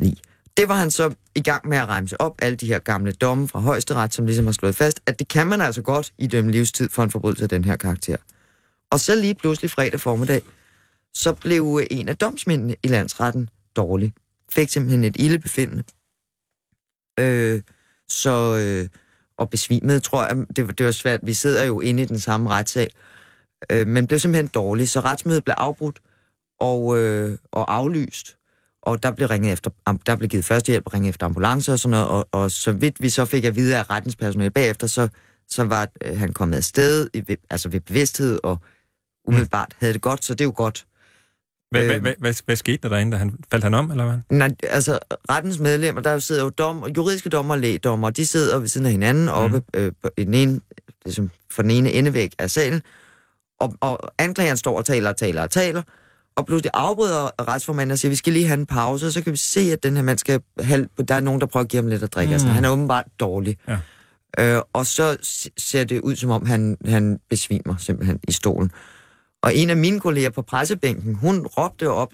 lig. Det var han så i gang med at remse op, alle de her gamle domme fra højesteret, som ligesom har slået fast, at det kan man altså godt i dømme livstid for en forbrydelse af den her karakter. Og så lige pludselig fredag formiddag, så blev øh, en af domsmændene i landsretten dårlig. Fik simpelthen et ildebefindende. Øh, så, øh, og besvimede, tror jeg. Det, det var svært. Vi sidder jo inde i den samme retssal. Øh, men blev simpelthen dårlig, så retsmødet blev afbrudt og, øh, og aflyst. Og der blev, ringet efter, der blev givet førstehjælp og ringet efter ambulance og sådan noget. Og, og så vidt vi så fik at vide af rettens personale bagefter, så, så var øh, han kommet afsted, i, altså ved bevidsthed, og umiddelbart havde det godt, så det er jo godt. Hvad, Øh. hvad, hvad, hvad, skete der derinde? Da han, faldt han om, eller hvad? Nej, altså rettens medlemmer, der sidder jo dom, juridiske dommer og lægdommer, de sidder ved siden af hinanden oppe øh, på, i den ene, ligesom for den ene endevæg af salen, og, og anklageren står og taler og taler og taler, og pludselig afbryder retsformanden og siger, vi skal lige have en pause, og så kan vi se, at den her mand skal have, der er nogen, der prøver at give ham lidt at drikke. Mm. Altså, han er åbenbart dårlig. Ja. Øh, og så ser det ud, som om han, han besvimer simpelthen i stolen. Og en af mine kolleger på pressebænken, hun råbte op,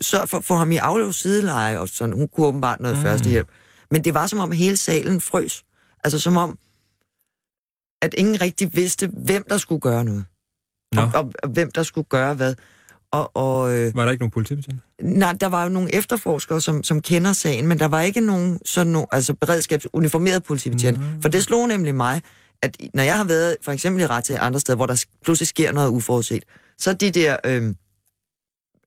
sørg for at få ham i afløb sideleje, og sådan. Hun kunne åbenbart noget mm. førstehjælp. Men det var som om hele salen frøs. Altså som om, at ingen rigtig vidste, hvem der skulle gøre noget. Og, og, og hvem der skulle gøre hvad. Og, og, øh, var der ikke nogen politibetjent? Nej, der var jo nogle efterforskere, som, som kender sagen, men der var ikke nogen sådan nogen, altså beredskabsuniformeret politibetjent. Mm. For det slog nemlig mig, at når jeg har været for eksempel i ret til andre steder, hvor der pludselig sker noget uforudset, så de der, øh,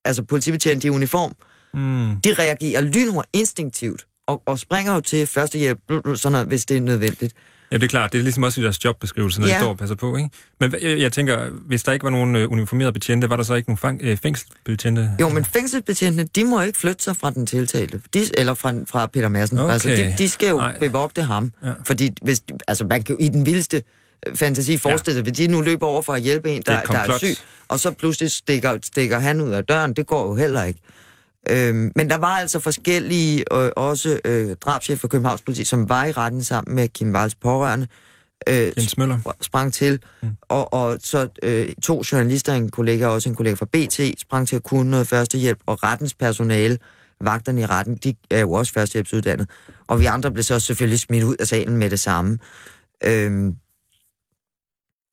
altså politibetjente i uniform, mm. de reagerer lynhurtigt instinktivt og, og springer jo til førstehjælp, sådan noget, hvis det er nødvendigt. Ja, det er klart. Det er ligesom også i deres jobbeskrivelse, når ja. de står og passer på, ikke? Men jeg, jeg tænker, hvis der ikke var nogen uh, uniformerede betjente, var der så ikke nogen fang, uh, fængselsbetjente? Jo, men fængselsbetjentene, de må ikke flytte sig fra den tiltalte. De, eller fra, fra Peter Madsen. Okay. Altså, de, de skal jo Nej. bevogte ham. Ja. Fordi hvis, altså, man kan jo i den vildeste øh, fantasi forestille sig, ja. hvis de nu løber over for at hjælpe en, der, der er syg, og så pludselig stikker, stikker han ud af døren, det går jo heller ikke. Øhm, men der var altså forskellige, øh, også øh, drabschef for Københavns Politi, som var i retten sammen med Kim Walls pårørende, øh, Møller. sprang til, mm. og, og så øh, to journalister, en kollega, også en kollega fra BT, sprang til at kunne noget førstehjælp, og rettens personale, vagterne i retten, de er jo også førstehjælpsuddannet, og vi andre blev så selvfølgelig smidt ud af salen med det samme. Øhm,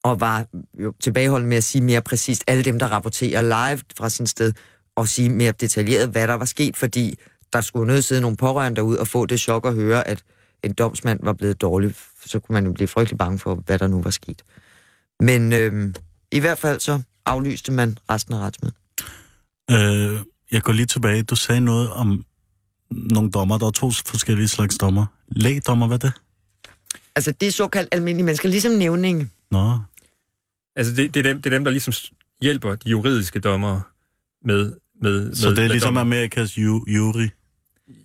og var jo tilbageholdt med at sige mere præcist, alle dem, der rapporterer live fra sin sted, og sige mere detaljeret, hvad der var sket, fordi der skulle nødt sidde nogle pårørende derude og få det chok at høre, at en domsmand var blevet dårlig. Så kunne man jo blive frygtelig bange for, hvad der nu var sket. Men øh, i hvert fald så aflyste man resten af retsmødet. Øh, jeg går lige tilbage. Du sagde noget om nogle dommer. Der er to forskellige slags dommer. Lægdommer, hvad er det? Altså, det er såkaldt almindelige mennesker, ligesom nævning. Nå. Altså, det, det, er dem, det er dem, der ligesom hjælper de juridiske dommere med... med Så med, det er ligesom Amerikas ju, jury?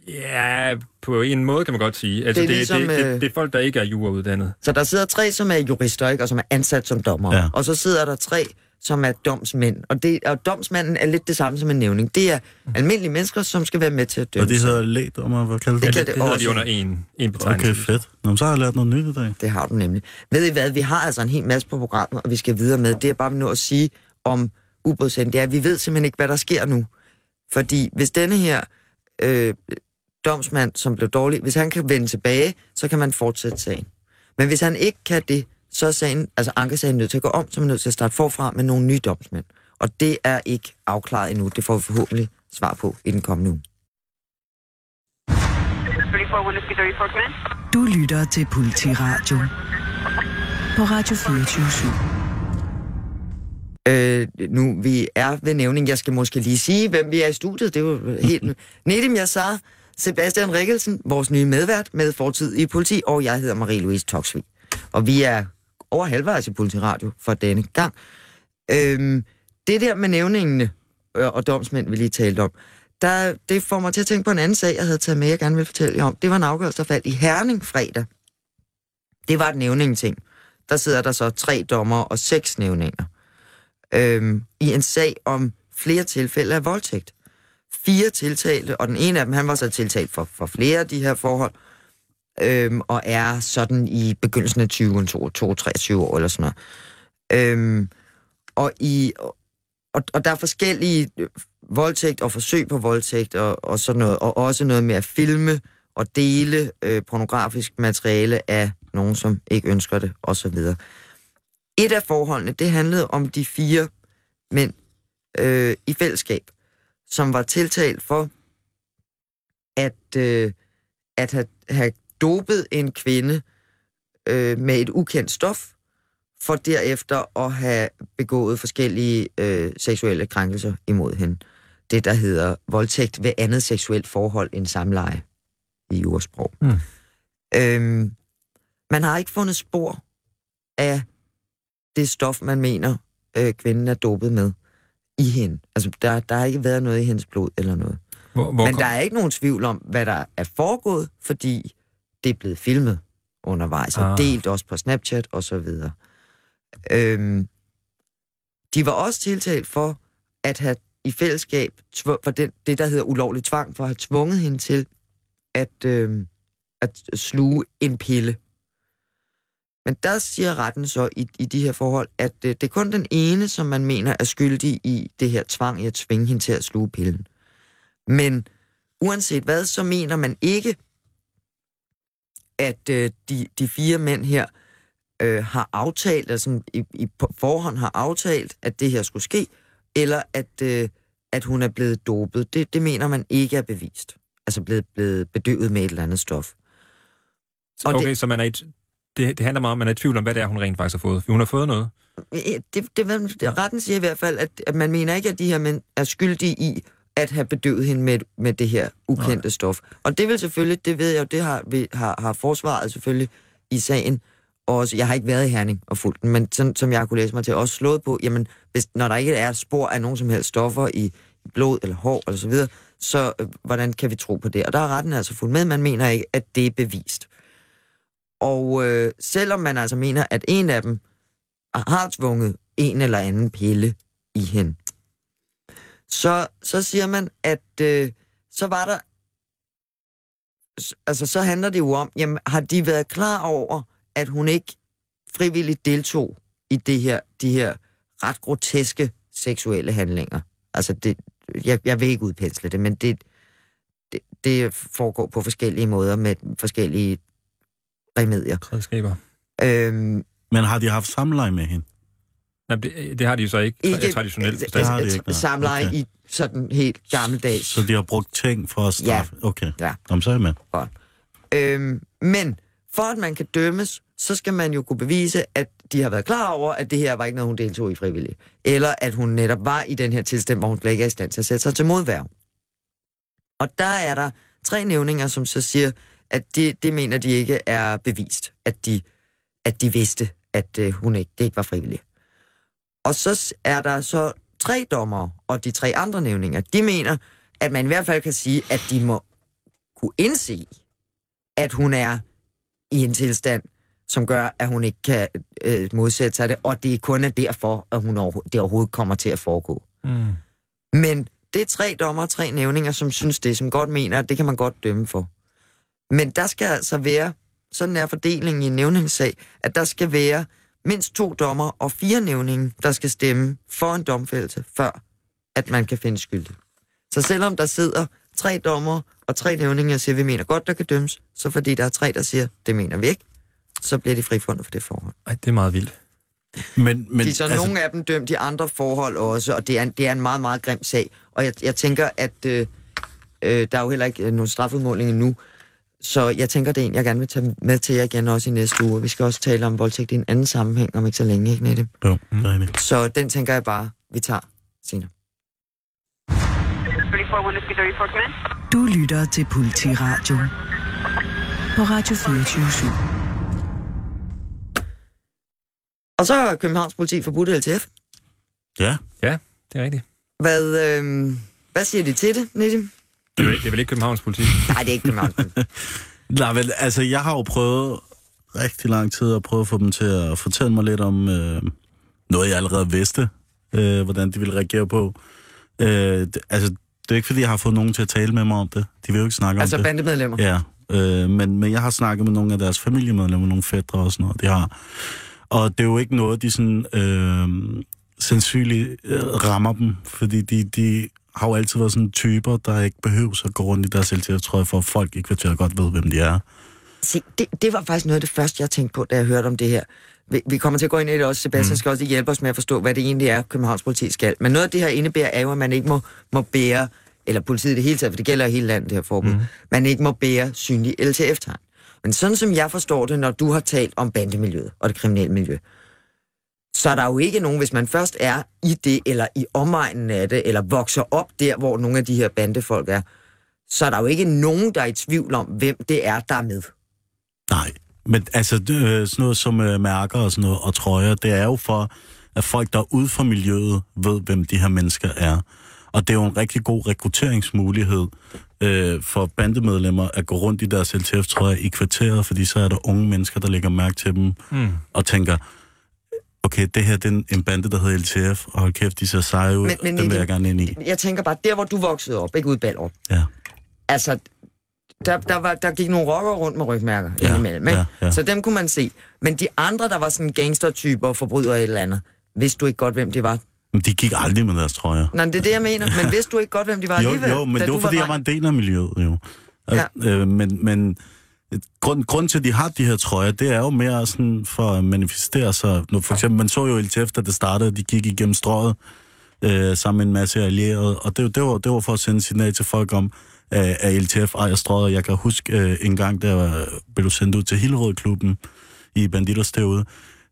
Ja, på en måde kan man godt sige. Altså, det, er det, ligesom, det, det, det, det er folk, der ikke er jurauddannet. Så der sidder tre, som er jurister, ikke, og som er ansat som dommer. Ja. Og så sidder der tre, som er domsmænd. Og, det, og domsmanden er lidt det samme som en nævning. Det er almindelige mennesker, som skal være med til at dømme. Og det hedder lægdommer, hvad kalder det? Det, det, det, det hedder de under en, en betegnelse. Okay, fedt. Nå, så har jeg lært noget nyt i dag. Det har du nemlig. Ved I hvad, vi har altså en hel masse på programmet, og vi skal videre med. Det er bare nu at sige om ubådsen, det er, at vi ved simpelthen ikke, hvad der sker nu. Fordi hvis denne her øh, domsmand, som blev dårlig, hvis han kan vende tilbage, så kan man fortsætte sagen. Men hvis han ikke kan det, så er sagen, altså ankesagen nødt til at gå om, så er man nødt til at starte forfra med nogle nye domsmænd. Og det er ikke afklaret endnu. Det får vi forhåbentlig svar på i den kommende uge. Du lytter til Politiradio på Radio 24 Øh, nu vi er ved nævning, jeg skal måske lige sige, hvem vi er i studiet. Det er jo helt... Nedim Yassar, Sebastian Rikkelsen, vores nye medvært med fortid i politi, og jeg hedder Marie-Louise Toksvig. Og vi er over halvvejs i Politiradio for denne gang. Øhm, det der med nævningene øh, og domsmænd, vi lige talte om, der, det får mig til at tænke på en anden sag, jeg havde taget med, jeg gerne vil fortælle jer om. Det var en afgørelse, der faldt i Herning fredag. Det var et nævningting. Der sidder der så tre dommer og seks nævninger øhm, i en sag om flere tilfælde af voldtægt. Fire tiltalte, og den ene af dem, han var så tiltalt for, for flere af de her forhold, øhm, og er sådan i begyndelsen af 20'erne, 22-23 år eller sådan noget. Øh, og, i, og, og der er forskellige øh, voldtægt og forsøg på voldtægt og, og sådan noget, og også noget med at filme og dele øh, pornografisk materiale af nogen, som ikke ønsker det, osv. Et af forholdene, det handlede om de fire mænd øh, i fællesskab, som var tiltalt for at, øh, at have, have dopet en kvinde øh, med et ukendt stof, for derefter at have begået forskellige øh, seksuelle krænkelser imod hende. Det, der hedder voldtægt ved andet seksuelt forhold end samleje i jordsprog. Mm. Øhm, man har ikke fundet spor det stof, man mener, øh, kvinden er dopet med i hende. Altså, der, der har ikke været noget i hendes blod eller noget. Hvor, hvor Men kom... der er ikke nogen tvivl om, hvad der er foregået, fordi det er blevet filmet undervejs, ah. og delt også på Snapchat og så videre. Øhm, de var også tiltalt for at have i fællesskab, for det, det der hedder ulovlig tvang, for at have tvunget hende til at, øhm, at sluge en pille Men der siger retten så i, i de her forhold, at øh, det er kun den ene, som man mener er skyldig i det her tvang i at tvinge hende til at sluge pillen. Men uanset hvad, så mener man ikke, at øh, de, de fire mænd her øh, har aftalt, altså i, i forhånd har aftalt, at det her skulle ske, eller at, øh, at hun er blevet dopet. Det, det mener man ikke er bevist. Altså blevet, blevet bedøvet med et eller andet stof. Og okay, det, så man er i, det, det handler meget om, at man er i tvivl om, hvad det er, hun rent faktisk har fået. Hun har fået noget. Det, det, det, retten siger i hvert fald, at, at man mener ikke, at de her mænd er skyldige i at have bedøvet hende med, med det her ukendte Nej. stof. Og det vil selvfølgelig, det ved jeg jo, det har, vi, har, har forsvaret selvfølgelig i sagen, også, jeg har ikke været i Herning og fulgt den, men sådan, som jeg kunne læse mig til, også slået på, jamen, hvis, når der ikke er spor af nogen som helst stoffer i, i blod eller hår eller så videre, så øh, hvordan kan vi tro på det? Og der er retten altså fuldt med, man mener ikke, at det er bevist. Og øh, selvom man altså mener, at en af dem har tvunget en eller anden pille i hende, så, så siger man, at øh, så var der, altså så handler det jo om, jamen har de været klar over, at hun ikke frivilligt deltog i det her, de her ret groteske seksuelle handlinger. Altså det, jeg, jeg vil ikke udpensle det, men det, det, det foregår på forskellige måder med forskellige remedier. Redskaber. Øhm, Men har de haft samleje med hende? Nej, det, det har de jo så ikke, ikke traditionelt. Det har de ikke. Samleje okay. i sådan helt gammeldags. Så de har brugt ting for at straffe? Ja. Okay, ja. Om så er jeg med. Godt. Øhm, men for at man kan dømmes, så skal man jo kunne bevise, at de har været klar over, at det her var ikke noget, hun deltog i frivilligt. Eller at hun netop var i den her tilstand, hvor hun slet ikke er i stand til at sætte sig til modværv. Og der er der tre nævninger, som så siger, at det, det mener de ikke er bevist, at de, at de vidste, at uh, hun ikke, det ikke var frivilligt. Og så er der så tre dommer og de tre andre nævninger, de mener, at man i hvert fald kan sige, at de må kunne indse, at hun er i en tilstand, som gør, at hun ikke kan øh, modsætte sig det, og det er kun er derfor, at hun overho- det overhovedet kommer til at foregå. Mm. Men det er tre dommer og tre nævninger, som synes det, som godt mener, at det kan man godt dømme for. Men der skal altså være, sådan er fordelingen i en nævningssag, at der skal være mindst to dommer og fire nævninger, der skal stemme for en domfældelse, før at man kan finde skyldig. Så selvom der sidder tre dommer og tre nævninger, der siger, at vi mener godt, der kan dømmes, så fordi der er tre, der siger, det mener vi ikke, så bliver de frifundet for det forhold. Ej, det er meget vildt. Men, men, de, så altså... nogle af dem dømt, de andre forhold også, og det er, det er en meget, meget grim sag. Og jeg, jeg tænker, at øh, øh, der er jo heller ikke øh, nogen strafudmåling endnu, så jeg tænker, det er en, jeg gerne vil tage med til jer igen også i næste uge. Vi skal også tale om voldtægt i en anden sammenhæng, om ikke så længe, ikke Nette? Jo, mm. det er. Så den tænker jeg bare, vi tager senere. Du lytter til Politiradio på Radio 24 Og så har Københavns politi forbudt LTF. Ja. Ja, det er rigtigt. Hvad, øh, hvad siger de til det, Nedim? Det er, det er vel ikke Københavns politi? Nej, det er ikke Københavns politi. Nej, vel, altså, jeg har jo prøvet rigtig lang tid at prøve at få dem til at fortælle mig lidt om øh, noget, jeg allerede vidste, øh, hvordan de ville reagere på. Øh, det, altså, det er ikke, fordi jeg har fået nogen til at tale med mig om det. De vil jo ikke snakke altså om det. Altså bandemedlemmer? Ja, øh, men, men jeg har snakket med nogle af deres familiemedlemmer, nogle fædre og sådan noget, de har. Og det er jo ikke noget, de sådan øh, sandsynligt øh, rammer dem, fordi de, de har jo altid været sådan typer, der ikke behøver at gå rundt i deres jeg, for folk i kvarteret godt ved, hvem de er. Se, det, det var faktisk noget af det første, jeg tænkte på, da jeg hørte om det her. Vi, vi kommer til at gå ind i det også. Sebastian mm. skal også hjælpe os med at forstå, hvad det egentlig er, Københavns politi skal. Men noget af det her indebærer er jo, at man ikke må, må bære, eller politiet det hele taget, for det gælder hele landet, det her forbud, mm. man ikke må bære synlig LTF-tegn. Men sådan som jeg forstår det, når du har talt om bandemiljøet og det kriminelle miljø, så er der jo ikke nogen, hvis man først er i det, eller i omegnen af det, eller vokser op der, hvor nogle af de her bandefolk er, så er der jo ikke nogen, der er i tvivl om, hvem det er, der er med. Nej, men altså øh, sådan noget som øh, mærker og sådan noget, og trøjer, det er jo for, at folk, der er ude fra miljøet, ved, hvem de her mennesker er. Og det er jo en rigtig god rekrutteringsmulighed øh, for bandemedlemmer at gå rundt i deres LTF-trøjer i kvarteret, fordi så er der unge mennesker, der lægger mærke til dem mm. og tænker, okay, det her det er en bande, der hedder LTF, og hold kæft, de ser seje ud, men, men, dem vil jeg gerne ind i. Jeg tænker bare, der hvor du voksede op, ikke ude Ballerup. Ja. Altså, der, der, var, der gik nogle rockere rundt med rygmærker Ja, indimellem, ikke? ja, ja. Så dem kunne man se. Men de andre, der var sådan gangstertyper forbrydere eller andet, vidste du ikke godt, hvem de var? Men de gik aldrig med deres trøjer. Nej, det er det, jeg mener. Men vidste du ikke godt, hvem de var Jo, alligevel? jo, men det var du fordi, jeg dreng? var en del af miljøet, jo. Ja. Øh, men, men grund, grund til, at de har de her trøjer, det er jo mere sådan for at manifestere sig. Nu, for eksempel, man så jo LTF, da det startede, de gik igennem strøget øh, sammen med en masse allierede, og det, det, var, det var for at sende signal til folk om, at, at LTF ejer strøget. Jeg kan huske øh, en gang, der øh, blev du sendt ud til Hillerød-klubben i Banditos derude,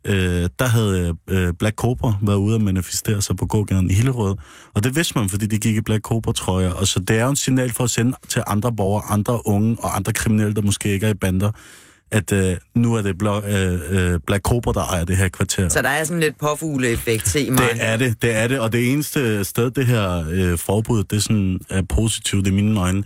øh, der havde øh, Black Cobra været ude og manifestere sig på gågaden i Hillerød. Og det vidste man, fordi de gik i Black Cobra-trøjer. Og så det er jo en signal for at sende til andre borgere, andre unge og andre kriminelle, der måske ikke er i bander, at øh, nu er det Bla, øh, øh, Black Cobra, der ejer det her kvarter. Så der er sådan lidt påfugle-effekt, se mig. Det er det, det er det. Og det eneste sted, det her øh, forbud, det sådan er positivt i mine øjne,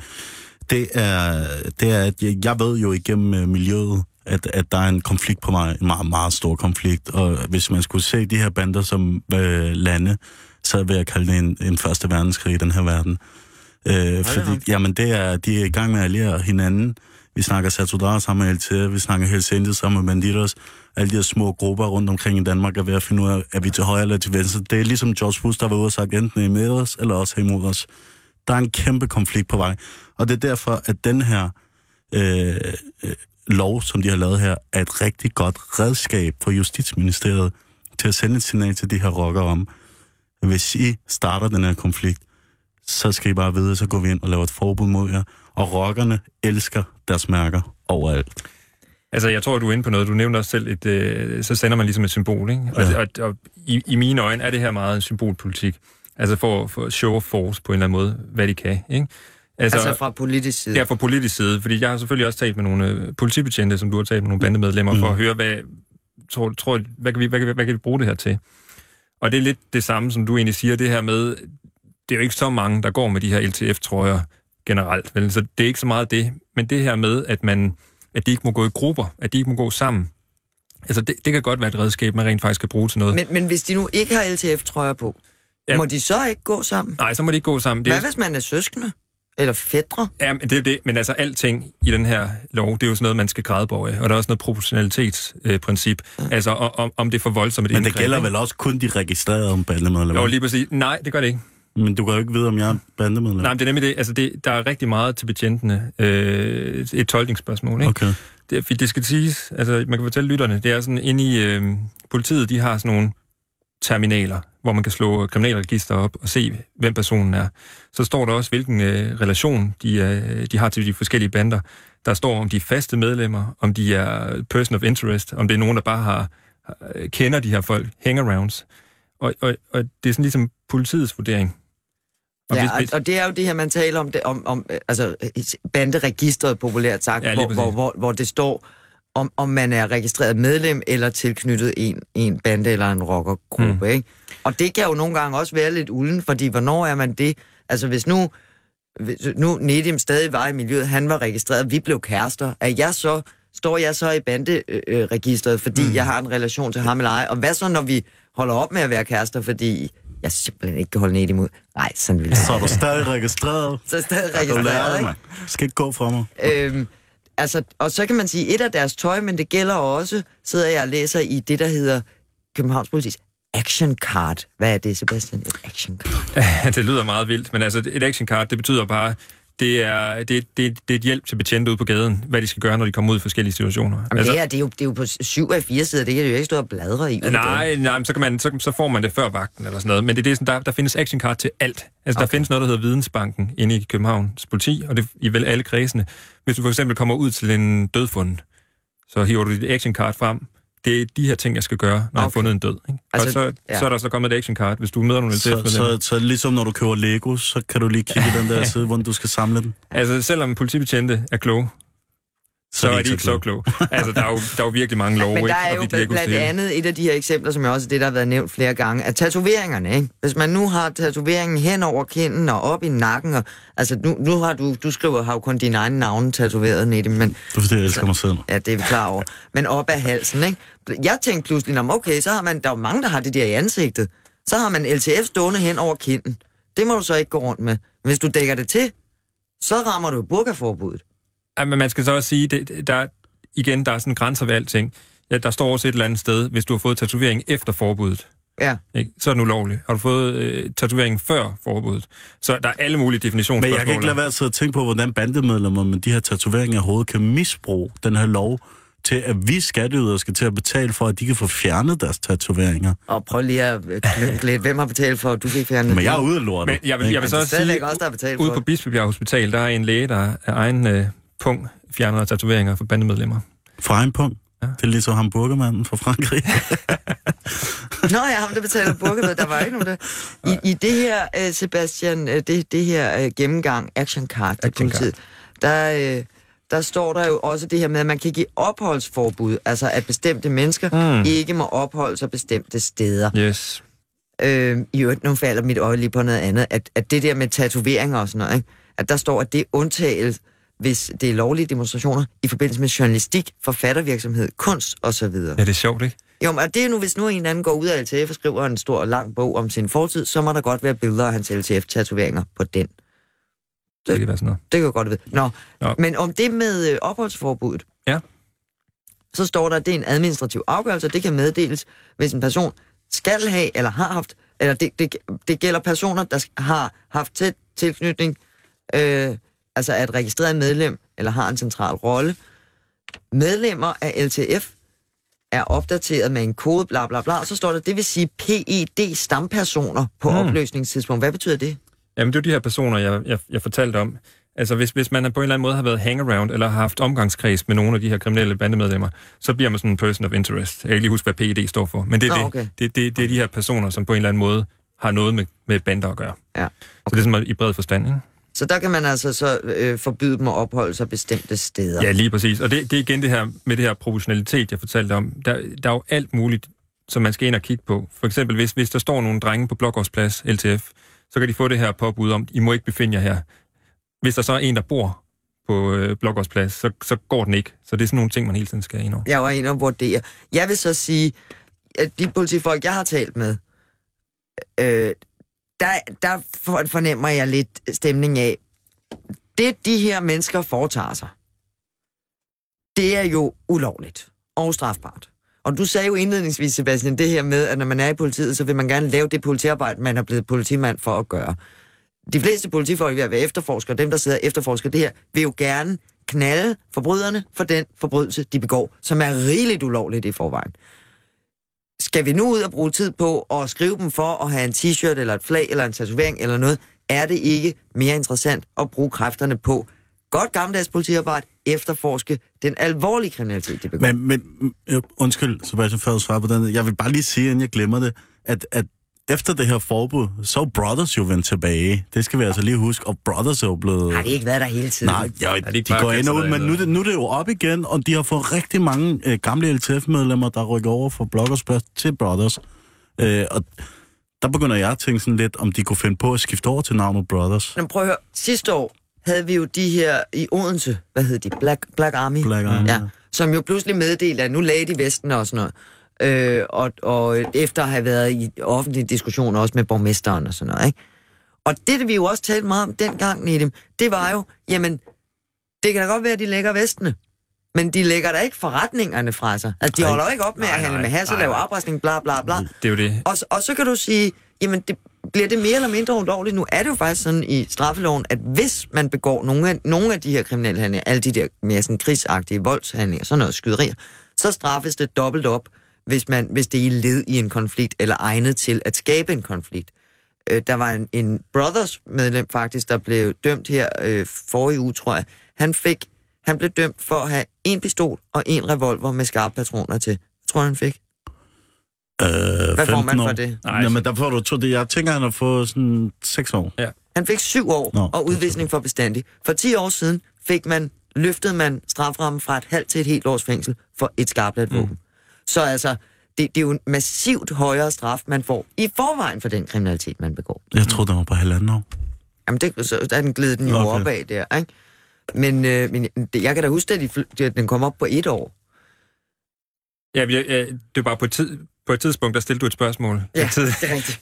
det er, det er at jeg, jeg ved jo igennem øh, miljøet, at, at der er en konflikt på mig, en meget, meget stor konflikt. Og hvis man skulle se de her bander som øh, lande, så vil jeg kalde det en, en første verdenskrig i den her verden. Øh, fordi, jamen, det er, de er i gang med at alliere hinanden. Vi snakker Satudara sammen med LTF, vi snakker Hells Angels sammen med Banditos. Alle de her små grupper rundt omkring i Danmark er ved at finde ud af, er vi til højre eller til venstre. Det er ligesom George Bush, der var ude og sagt, enten er I med os, eller også imod os. Der er en kæmpe konflikt på vej. Og det er derfor, at den her øh, øh, lov, som de har lavet her, er et rigtig godt redskab for Justitsministeriet til at sende et signal til de her rockere om, hvis I starter den her konflikt, så skal I bare vide, så går vi ind og laver et forbud mod jer. Og rockerne elsker deres mærker overalt. Altså, jeg tror, du er inde på noget. Du nævnte også selv, et, øh, så sender man ligesom et symbol, ikke? Og, Ja. og, og i, i mine øjne er det her meget en symbolpolitik. Altså for, for at show of force på en eller anden måde, hvad de kan, ikke? Altså, altså fra politisk side. Ja, fra politisk side, fordi jeg har selvfølgelig også talt med nogle øh, politibetjente, som du har talt med nogle bandemedlemmer, mm. for at høre, hvad, tror, tror, hvad, kan vi, hvad, kan vi, hvad kan vi bruge det her til? Og det er lidt det samme, som du egentlig siger, det her med, det er jo ikke så mange, der går med de her LTF-trøjer generelt, vel? så det er ikke så meget det, men det her med, at man at de ikke må gå i grupper, at de ikke må gå sammen, altså det, det kan godt være et redskab, man rent faktisk kan bruge til noget. Men, men hvis de nu ikke har LTF-trøjer på, Ja. må de så ikke gå sammen? Nej, så må de ikke gå sammen. Det er, Hvad hvis man er søskende? Eller fædre? Ja, men det er det. Men altså, alting i den her lov, det er jo sådan noget, man skal græde af. Og der er også noget proportionalitetsprincip. Øh, altså, om, om det er for voldsomt et Men det indgreb, gælder ikke? vel også kun de registrerede bandemedlemmer? Jo, lige præcis. Nej, det gør det ikke. Men du kan jo ikke vide, om jeg er bandemedlem. Nej, men det er nemlig det. Altså, det, der er rigtig meget til betjentene. Øh, et tolkningsspørgsmål, ikke? Okay. Det, fordi det skal siges, altså man kan fortælle lytterne, det er sådan inde i øh, politiet, de har sådan nogle terminaler, hvor man kan slå kriminalregister op og se, hvem personen er. Så står der også, hvilken øh, relation de, øh, de har til de forskellige bander. Der står, om de er faste medlemmer, om de er person of interest, om det er nogen, der bare har, har kender de her folk, hangarounds. Og, og, og det er sådan ligesom politiets vurdering. Og Ja, hvis- og, det er jo det her, man taler om, det, om, om øh, altså banderegistret populært sagt, Ja, hvor, hvor, hvor, hvor det står, om, om man er registreret medlem eller tilknyttet en, en bande eller en rockergruppe. Mm. Ikke? Og det kan jo nogle gange også være lidt ulden, fordi hvornår er man det? Altså hvis nu, hvis nu Nedim stadig var i miljøet, han var registreret, vi blev kærester, er jeg så, står jeg så i banderegistret, fordi mm. jeg har en relation til ham eller ej? Og hvad så, når vi holder op med at være kærester, fordi jeg simpelthen ikke kan holde Nedim ud? Nej, sådan vil jeg Så er du stadig registreret. så er stadig Du lærer registreret, det, ikke? mand. Du skal ikke gå fra mig. Øhm, altså, og så kan man sige, et af deres tøj, men det gælder også, sidder jeg og læser i det, der hedder Københavns Politis Action Card. Hvad er det, Sebastian? Et Action Card. det lyder meget vildt, men altså et action card, det betyder bare, det er, det, det, det er et hjælp til betjente ude på gaden, hvad de skal gøre, når de kommer ud i forskellige situationer. Jamen, altså, det, er, det, er jo, det er jo på syv af fire sider, det kan det jo ikke stå og bladre i. Nej, nej, men så, kan man, så, så får man det før vagten eller sådan noget. Men det, det, er sådan, der, der findes action card til alt. Altså, okay. der findes noget, der hedder Vidensbanken inde i Københavns politi, og det i vel alle kredsene. Hvis du for eksempel kommer ud til en dødfund, så hiver du dit action card frem. Det er de her ting, jeg skal gøre, når okay. jeg har fundet en død. Ikke? Altså, og så, ja. så er der så kommet et action card. Hvis du møder nogle Så, LTF så, så ligesom når du køber Lego, så kan du lige kigge den der side, hvor du skal samle den. Altså, selvom politibetjente er kloge, så, så er de ikke så kloge. altså, der er, jo, der er jo virkelig mange love, Men der ikke? er Og jo bl- blandt andet et af de her eksempler, som jo også er det, der har været nævnt flere gange, er tatoveringerne. Ikke? Hvis man nu har tatoveringen hen over kinden og op i nakken, og, altså nu, nu har du, du skriver, har jo kun dine egne navne tatoveret, Nedim, men Det er fordi, jeg elsker mig selv. Ja, det er vi klar over. Men op ad halsen, ikke? Jeg tænkte pludselig, om okay, så har man, der er jo mange, der har det der i ansigtet. Så har man LTF stående hen over kinden. Det må du så ikke gå rundt med. Hvis du dækker det til, så rammer du burkaforbuddet. Ej, men man skal så også sige, det, der, igen, der er sådan grænser ved alting. Ja, der står også et eller andet sted, hvis du har fået tatovering efter forbuddet, Ja. ikke? så er den ulovlig. Har du fået øh, tatovering før forbuddet, så der er alle mulige definitioner. Men jeg kan ikke lade være at sidde og tænke på, hvordan bandemedlemmer med de her tatoveringer i hovedet kan misbruge den her lov til, at vi skatteydere skal til at betale for, at de kan få fjernet deres tatoveringer. Og prøv lige at knø- lidt, hvem har betalt for, at du fik fjernet Men jeg er ude af lortet. Men jeg vil, jeg vil så også sige, også, der har betalt ude på. Bispebjerg Hospital, der er en læge, der er egen øh, punkt fjerner tatoveringer for bandemedlemmer. Fra egen punkt. Ja. Det er ligesom hamburgermanden fra Frankrig. Nå ja, ham der betaler burgermad, der var ikke nogen der. I, i det her, uh, Sebastian, uh, det, det her uh, gennemgang, action card til Action politiet, der, uh, der står der jo også det her med, at man kan give opholdsforbud, altså at bestemte mennesker mm. ikke må opholde sig bestemte steder. Yes. Øh, I øvrigt, nu falder mit øje lige på noget andet, at, at det der med tatoveringer og sådan noget, ikke? at der står, at det er undtaget, hvis det er lovlige demonstrationer i forbindelse med journalistik, forfattervirksomhed, kunst osv. Ja, det er sjovt, ikke? Jo, men det er nu, hvis nu en eller anden går ud af LTF og skriver en stor lang bog om sin fortid, så må der godt være billeder af hans LTF-tatoveringer på den. Det kan være sådan noget. Det kan jeg godt ved. Nå, Nå. men om det med øh, opholdsforbuddet, Ja. så står der, at det er en administrativ afgørelse, og det kan meddeles, hvis en person skal have eller har haft, eller det, det, det gælder personer, der har haft tæt tilknytning, øh, altså et registreret medlem, eller har en central rolle. Medlemmer af LTF er opdateret med en kode, bla bla bla, og så står der, det vil sige PED-stampersoner på Hmm. opløsningstidspunkt. Hvad betyder det? Jamen, det er de her personer, jeg, jeg, jeg fortalte om. Altså, hvis, hvis man på en eller anden måde har været hangaround, eller har haft omgangskreds med nogle af de her kriminelle bandemedlemmer, så bliver man sådan en person of interest. Jeg kan ikke lige huske, hvad PED står for, men det er, Nå, det. okay. Det, det, det er de her personer, som på en eller anden måde har noget med, med bander at gøre. Ja. Så det er sådan i bred forstand, ikke? Så der kan man altså så øh, forbyde dem at opholde sig bestemte steder. Ja, lige præcis. Og det, det er igen det her med det her proportionalitet, jeg fortalte om. Der, der er jo alt muligt, som man skal ind og kigge på. For eksempel, hvis, hvis der står nogle drenge på Blågårdsplads, LTF, så kan de få det her påbud om, I må ikke befinde jer her. Hvis der så er en, der bor på øh, Blågårdsplads, så, så går den ikke. Så det er sådan nogle ting, man hele tiden skal ind over. Jeg var inde og vurdere. Jeg vil så sige, at de politifolk, jeg har talt med, øh, der, der for- fornemmer jeg lidt stemning af, det de her mennesker foretager sig, det er jo ulovligt og strafbart. Og du sagde jo indledningsvis, Sebastian, det her med, at når man er i politiet, så vil man gerne lave det politiarbejde, man er blevet politimand for at gøre. De fleste politifolk vil være efterforskere, dem der sidder og efterforsker det her, vil jo gerne knalde forbryderne for den forbrydelse, de begår, som er rigeligt ulovligt i forvejen. Skal vi nu ud og bruge tid på at skrive dem for at have en t-shirt eller et flag eller en tatovering eller noget, er det ikke mere interessant at bruge kræfterne på godt gammeldags politiarbejde, efterforske den alvorlige kriminalitet, det begår. Men, men øh, undskyld, Sebastian, før du svarer på den. Jeg vil bare lige sige, inden jeg glemmer det, at, at efter det her forbud, så er Brothers jo vendt tilbage. Det skal vi altså lige huske. Og Brothers er jo blevet... Har de ikke været der hele tiden? Nej, ja, de de, går ind og ud, men nu, er det- nu er det jo op igen, og de har fået rigtig mange øh, gamle LTF-medlemmer, der rykker over fra Bloggersplads til Brothers. Øh, og der begynder jeg at tænke sådan lidt, om de kunne finde på at skifte over til navnet Brothers. Men prøv at høre, sidste år havde vi jo de her i Odense, hvad hed de? Black, Black Army? Black Army, Ja, ja. som jo pludselig meddelte, at nu lagde de Vesten og sådan noget. Øh, og, og efter at have været i offentlige diskussioner også med borgmesteren og sådan noget, ikke? Og det, vi jo også talte meget om dengang dem, det var jo, jamen, det kan da godt være, at de lægger vestene, men de lægger da ikke forretningerne fra sig. Altså, de Nej. holder jo ikke op med Nej, at handle nej, med has og lave nej. afpresning, bla bla bla. Det er jo det. Og, så- og så kan du sige, jamen det, bliver det mere eller mindre ulovligt? Nu er det jo faktisk sådan i straffeloven, at hvis man begår nogle af, nogle af de her kriminelle handlinger, alle de der mere sådan krigsagtige voldshandlinger, sådan noget skyderier, så straffes det dobbelt op, hvis, man, hvis det er led i en konflikt, eller egnet til at skabe en konflikt. Øh, der var en, en Brothers-medlem faktisk, der blev dømt her øh, forrige uge, tror jeg. Han fik han blev dømt for at have en pistol og en revolver med skarpe patroner til. Jeg tror, han fik. Øh, Hvad får 15 man for år. det? Nej, Jamen, der får du to, det. Jeg tænker, han har fået sådan 6 år. Han fik syv år Nå. og udvisning for bestandig. For 10 år siden fik man, løftede man straframmen fra et halvt til et helt års fængsel for et skarpladt våben. Så altså, det, det er jo en massivt højere straf, man får i forvejen for den kriminalitet, man begår. Jeg troede, den var på halvanden år. Jamen, det, så er den glidet den jo Okay. opad der, ikke? Men, øh, men det, jeg kan da huske, at de, at den kom op på et år. Ja, vi- ja, det er bare på, tid, på et tidspunkt, der stillede du et spørgsmål. Ja, Tid- det er rigtigt.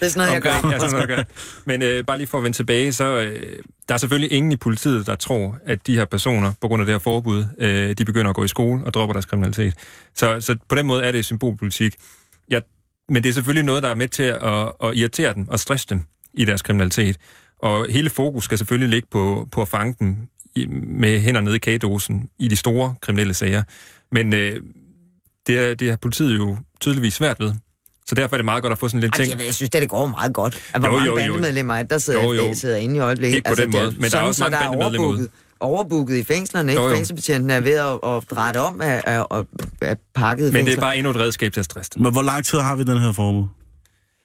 Det er sådan noget, jeg gør. Ja, sådan noget, jeg gør. Men øh, bare lige for at vende tilbage, så øh, der er selvfølgelig ingen i politiet, der tror, at de her personer, på grund af det her forbud, øh, de begynder at gå i skole og dropper deres kriminalitet. Så, så på den måde er det symbolpolitik. Ja, men det er selvfølgelig noget, der er med til at, at irritere dem og stresse dem i deres kriminalitet. Og hele fokus skal selvfølgelig ligge på, på at fange dem i, med hænder nede i kagedåsen i de store kriminelle sager. Men øh, det, er, det har politiet jo tydeligvis svært ved. Så derfor er det meget godt at få sådan lidt Ej, ting. jeg, ved, jeg synes, det, det går meget godt. At hvor Jo, mange jo, jo. bandemedlemmer er der sidder, Jo, jo. sidder inde i øjeblikket. Ikke på den det måde, men der er sådan, også så mange der er bandemedlemmer overbooket, overbooket i fængslerne. Ikke? Jo, jo. Fængselsbetjenten er ved at, at dreje det om af, af, af, pakket Men det er fængsler. bare endnu et redskab til at stresse. Men hvor lang tid har vi den her forbud?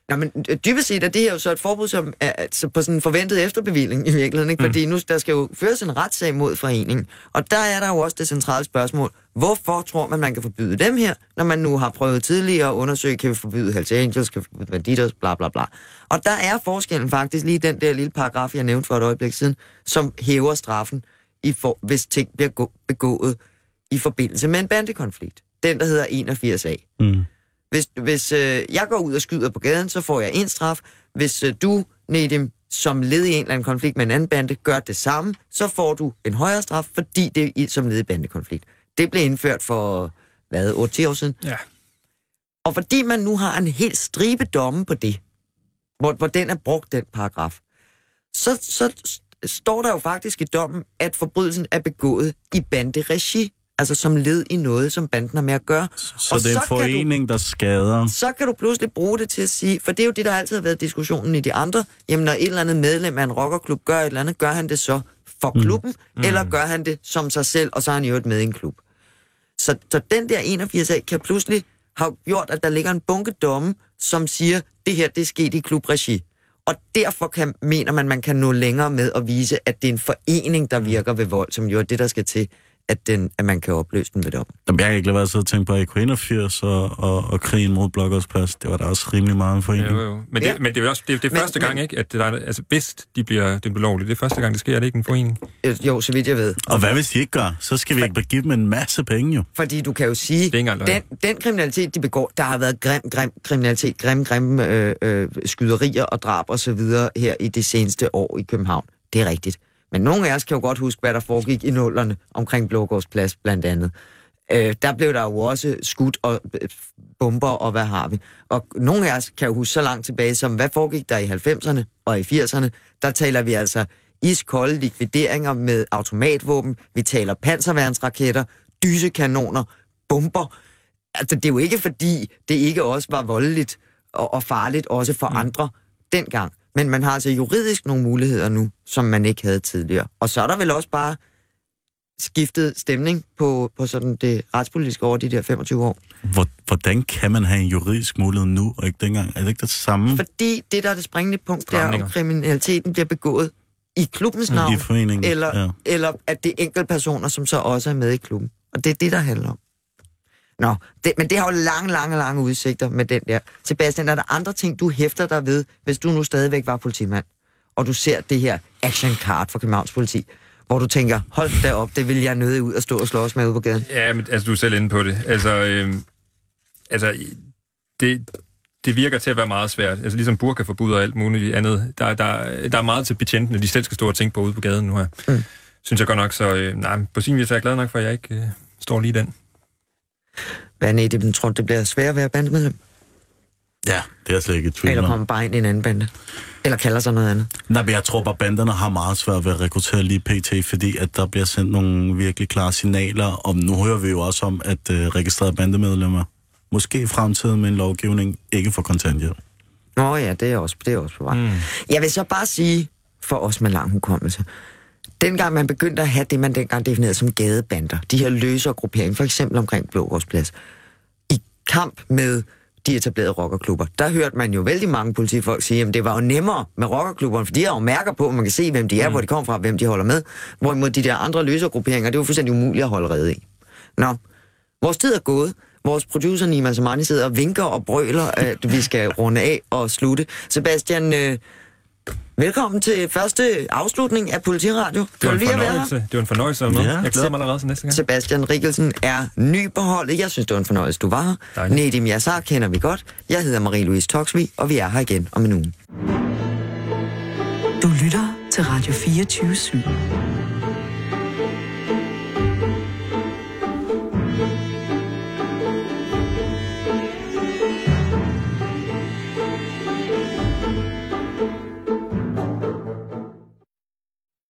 Nå, men øh, dybest set er det her jo så et forbud, som er altså på sådan en forventet efterbevilling i virkeligheden, ikke? Fordi nu der skal jo føres en retssag mod foreningen. Og der er der jo også det centrale spørgsmål. Hvorfor tror man, man kan forbyde dem her, når man nu har prøvet tidligere at undersøge, kan vi forbyde Hells Angels, kan vi forbyde Banditos, bla bla bla. Og der er forskellen faktisk lige den der lille paragraf, jeg nævnte for et øjeblik siden, som hæver straffen, i for, hvis ting bliver gå- begået i forbindelse med en bandekonflikt. Den, der hedder 81A. Mm. Hvis, hvis øh, jeg går ud og skyder på gaden, så får jeg en straf. Hvis øh, du, Nedim, som led i en eller anden konflikt med en anden bande, gør det samme, så får du en højere straf, fordi det er i- som led i bandekonflikt. Det blev indført for, hvad, 8 år siden. Ja. Og fordi man nu har en helt stribe domme på det, hvor, hvor den er brugt, den paragraf, så, så står der jo faktisk i dommen, at forbrydelsen er begået i banderegi, altså som led i noget, som banden har med at gøre. Så Og det er en kan du- forening, der skader. så kan du pludselig bruge det til at sige, for det er jo det, der altid har været diskussionen i de andre, jamen når et eller andet medlem af en rockerklub gør et eller andet, gør han det så for klubben, mm. eller gør han det som sig selv, og så er han jo et med i en klub. Så, så den der 81A kan pludselig have gjort, at der ligger en bunke domme, som siger, det her, det er sket i klubregi. Og derfor kan, mener man, man kan nå længere med at vise, at det er en forening, der virker ved vold, som jo er det, der skal til, at, den, at man kan opløse den ved dom. Jamen, jeg kan ikke lade være at sidde og tænke på AK 81 og, og, og krigen mod Blokkersplads. Det var da også rimelig meget en forening. Jo, jo. Men det, Ja. men det er jo også det, det er Men- første men- gang, ikke? At det er, altså, hvis de bliver, det bliver lovligt, det er første gang, det sker, er det ikke en forening? Øh, Jo, så vidt jeg ved. Og hvad hvis de ikke gør? Så skal vi ikke give dem en masse penge, jo. Fordi du kan jo sige, den, den kriminalitet, de begår, der har været grim, grim kriminalitet, grim, grim øh, øh, skyderier og drab og så videre her i det seneste år i København. Det er rigtigt. Men nogle af os kan jo godt huske, hvad der foregik i nullerne omkring Blågårdsplads blandt andet. Øh, der blev der jo også skudt og øh, bomber og hvad har vi. Og nogle af os kan jo huske så langt tilbage som, hvad foregik der i 90'erne og i 80'erne. Der taler vi altså iskolde likvideringer med automatvåben. Vi taler panserværnsraketter, dysekanoner, bomber. Altså, det er jo ikke fordi, det ikke også var voldeligt og, og farligt også for mm. andre dengang. Men man har altså juridisk nogle muligheder nu, som man ikke havde tidligere. Og så er der vel også bare skiftet stemning på, på sådan det retspolitiske over de der 25 år. Hvor, hvordan kan man have en juridisk mulighed nu, og ikke dengang? Er det ikke det samme Fordi det, der er det springende punkt, det er, om kriminaliteten bliver begået i klubbens navn, i foreningen? eller, Ja. eller at det er enkeltpersoner, som så også er med i klubben. Og det er det, der handler om. Nå, det, men det har jo lange, lange, lange udsigter med den der. Sebastian, er der andre ting, du hæfter dig ved, hvis du nu stadigvæk var politimand, og du ser det her action card for Københavns politi, hvor du tænker, hold da op, det vil jeg nødig ud og stå og slås med ude på gaden. Ja, men altså, du er selv inde på det. Altså, øh, altså det, det virker til at være meget svært. Altså, ligesom burkaforbud og alt muligt andet. Der, der, der er meget til betjentene, de selv skal stå og tænke på ude på gaden nu her. Mm. Synes jeg godt nok, så øh, nej, på sin vis er jeg glad nok for, at jeg ikke øh, står lige den. Hvad er det, men tror det bliver svært at være bandemedlem? Ja, det er jeg slet ikke i tvivl Eller om. komme bare ind i en anden bande? Eller kalder sig noget andet? Nej, men jeg tror bare, banderne har meget svært ved at rekruttere lige pt, fordi at der bliver sendt nogle virkelig klare signaler. Og nu hører vi jo også om, at øh, registrerede bandemedlemmer måske i fremtiden med en lovgivning ikke får kontanthjælp. Nå ja, det er også, det er også på vej. Mm. Jeg vil så bare sige, for os med lang hukommelse, dengang man begyndte at have det, man dengang definerede som gadebander, de her løse grupperinger, for eksempel omkring Blågårdsplads, i kamp med de etablerede rockerklubber, der hørte man jo vældig mange politifolk sige, at det var jo nemmere med rockerklubberne, for de har jo mærker på, at man kan se, hvem de er, mm. hvor de kommer fra, hvem de holder med. Hvorimod de der andre løse grupperinger, det var fuldstændig umuligt at holde rede i. Nå, vores tid er gået. Vores producer Nima Samani sidder og vinker og brøler, at vi skal runde af og slutte. Sebastian, øh, Velkommen til første afslutning af Politiradio. Det var en fornøjelse. Det var en fornøjelse at være med. Ja. Jeg glæder mig allerede til næste gang. Sebastian Rikkelsen er ny på holdet. Jeg synes, det var en fornøjelse, du var her. Dejligt. Nedim Yassar kender vi godt. Jeg hedder Marie-Louise Toksvig, og vi er her igen om en uge. Du lytter til Radio 24 /7.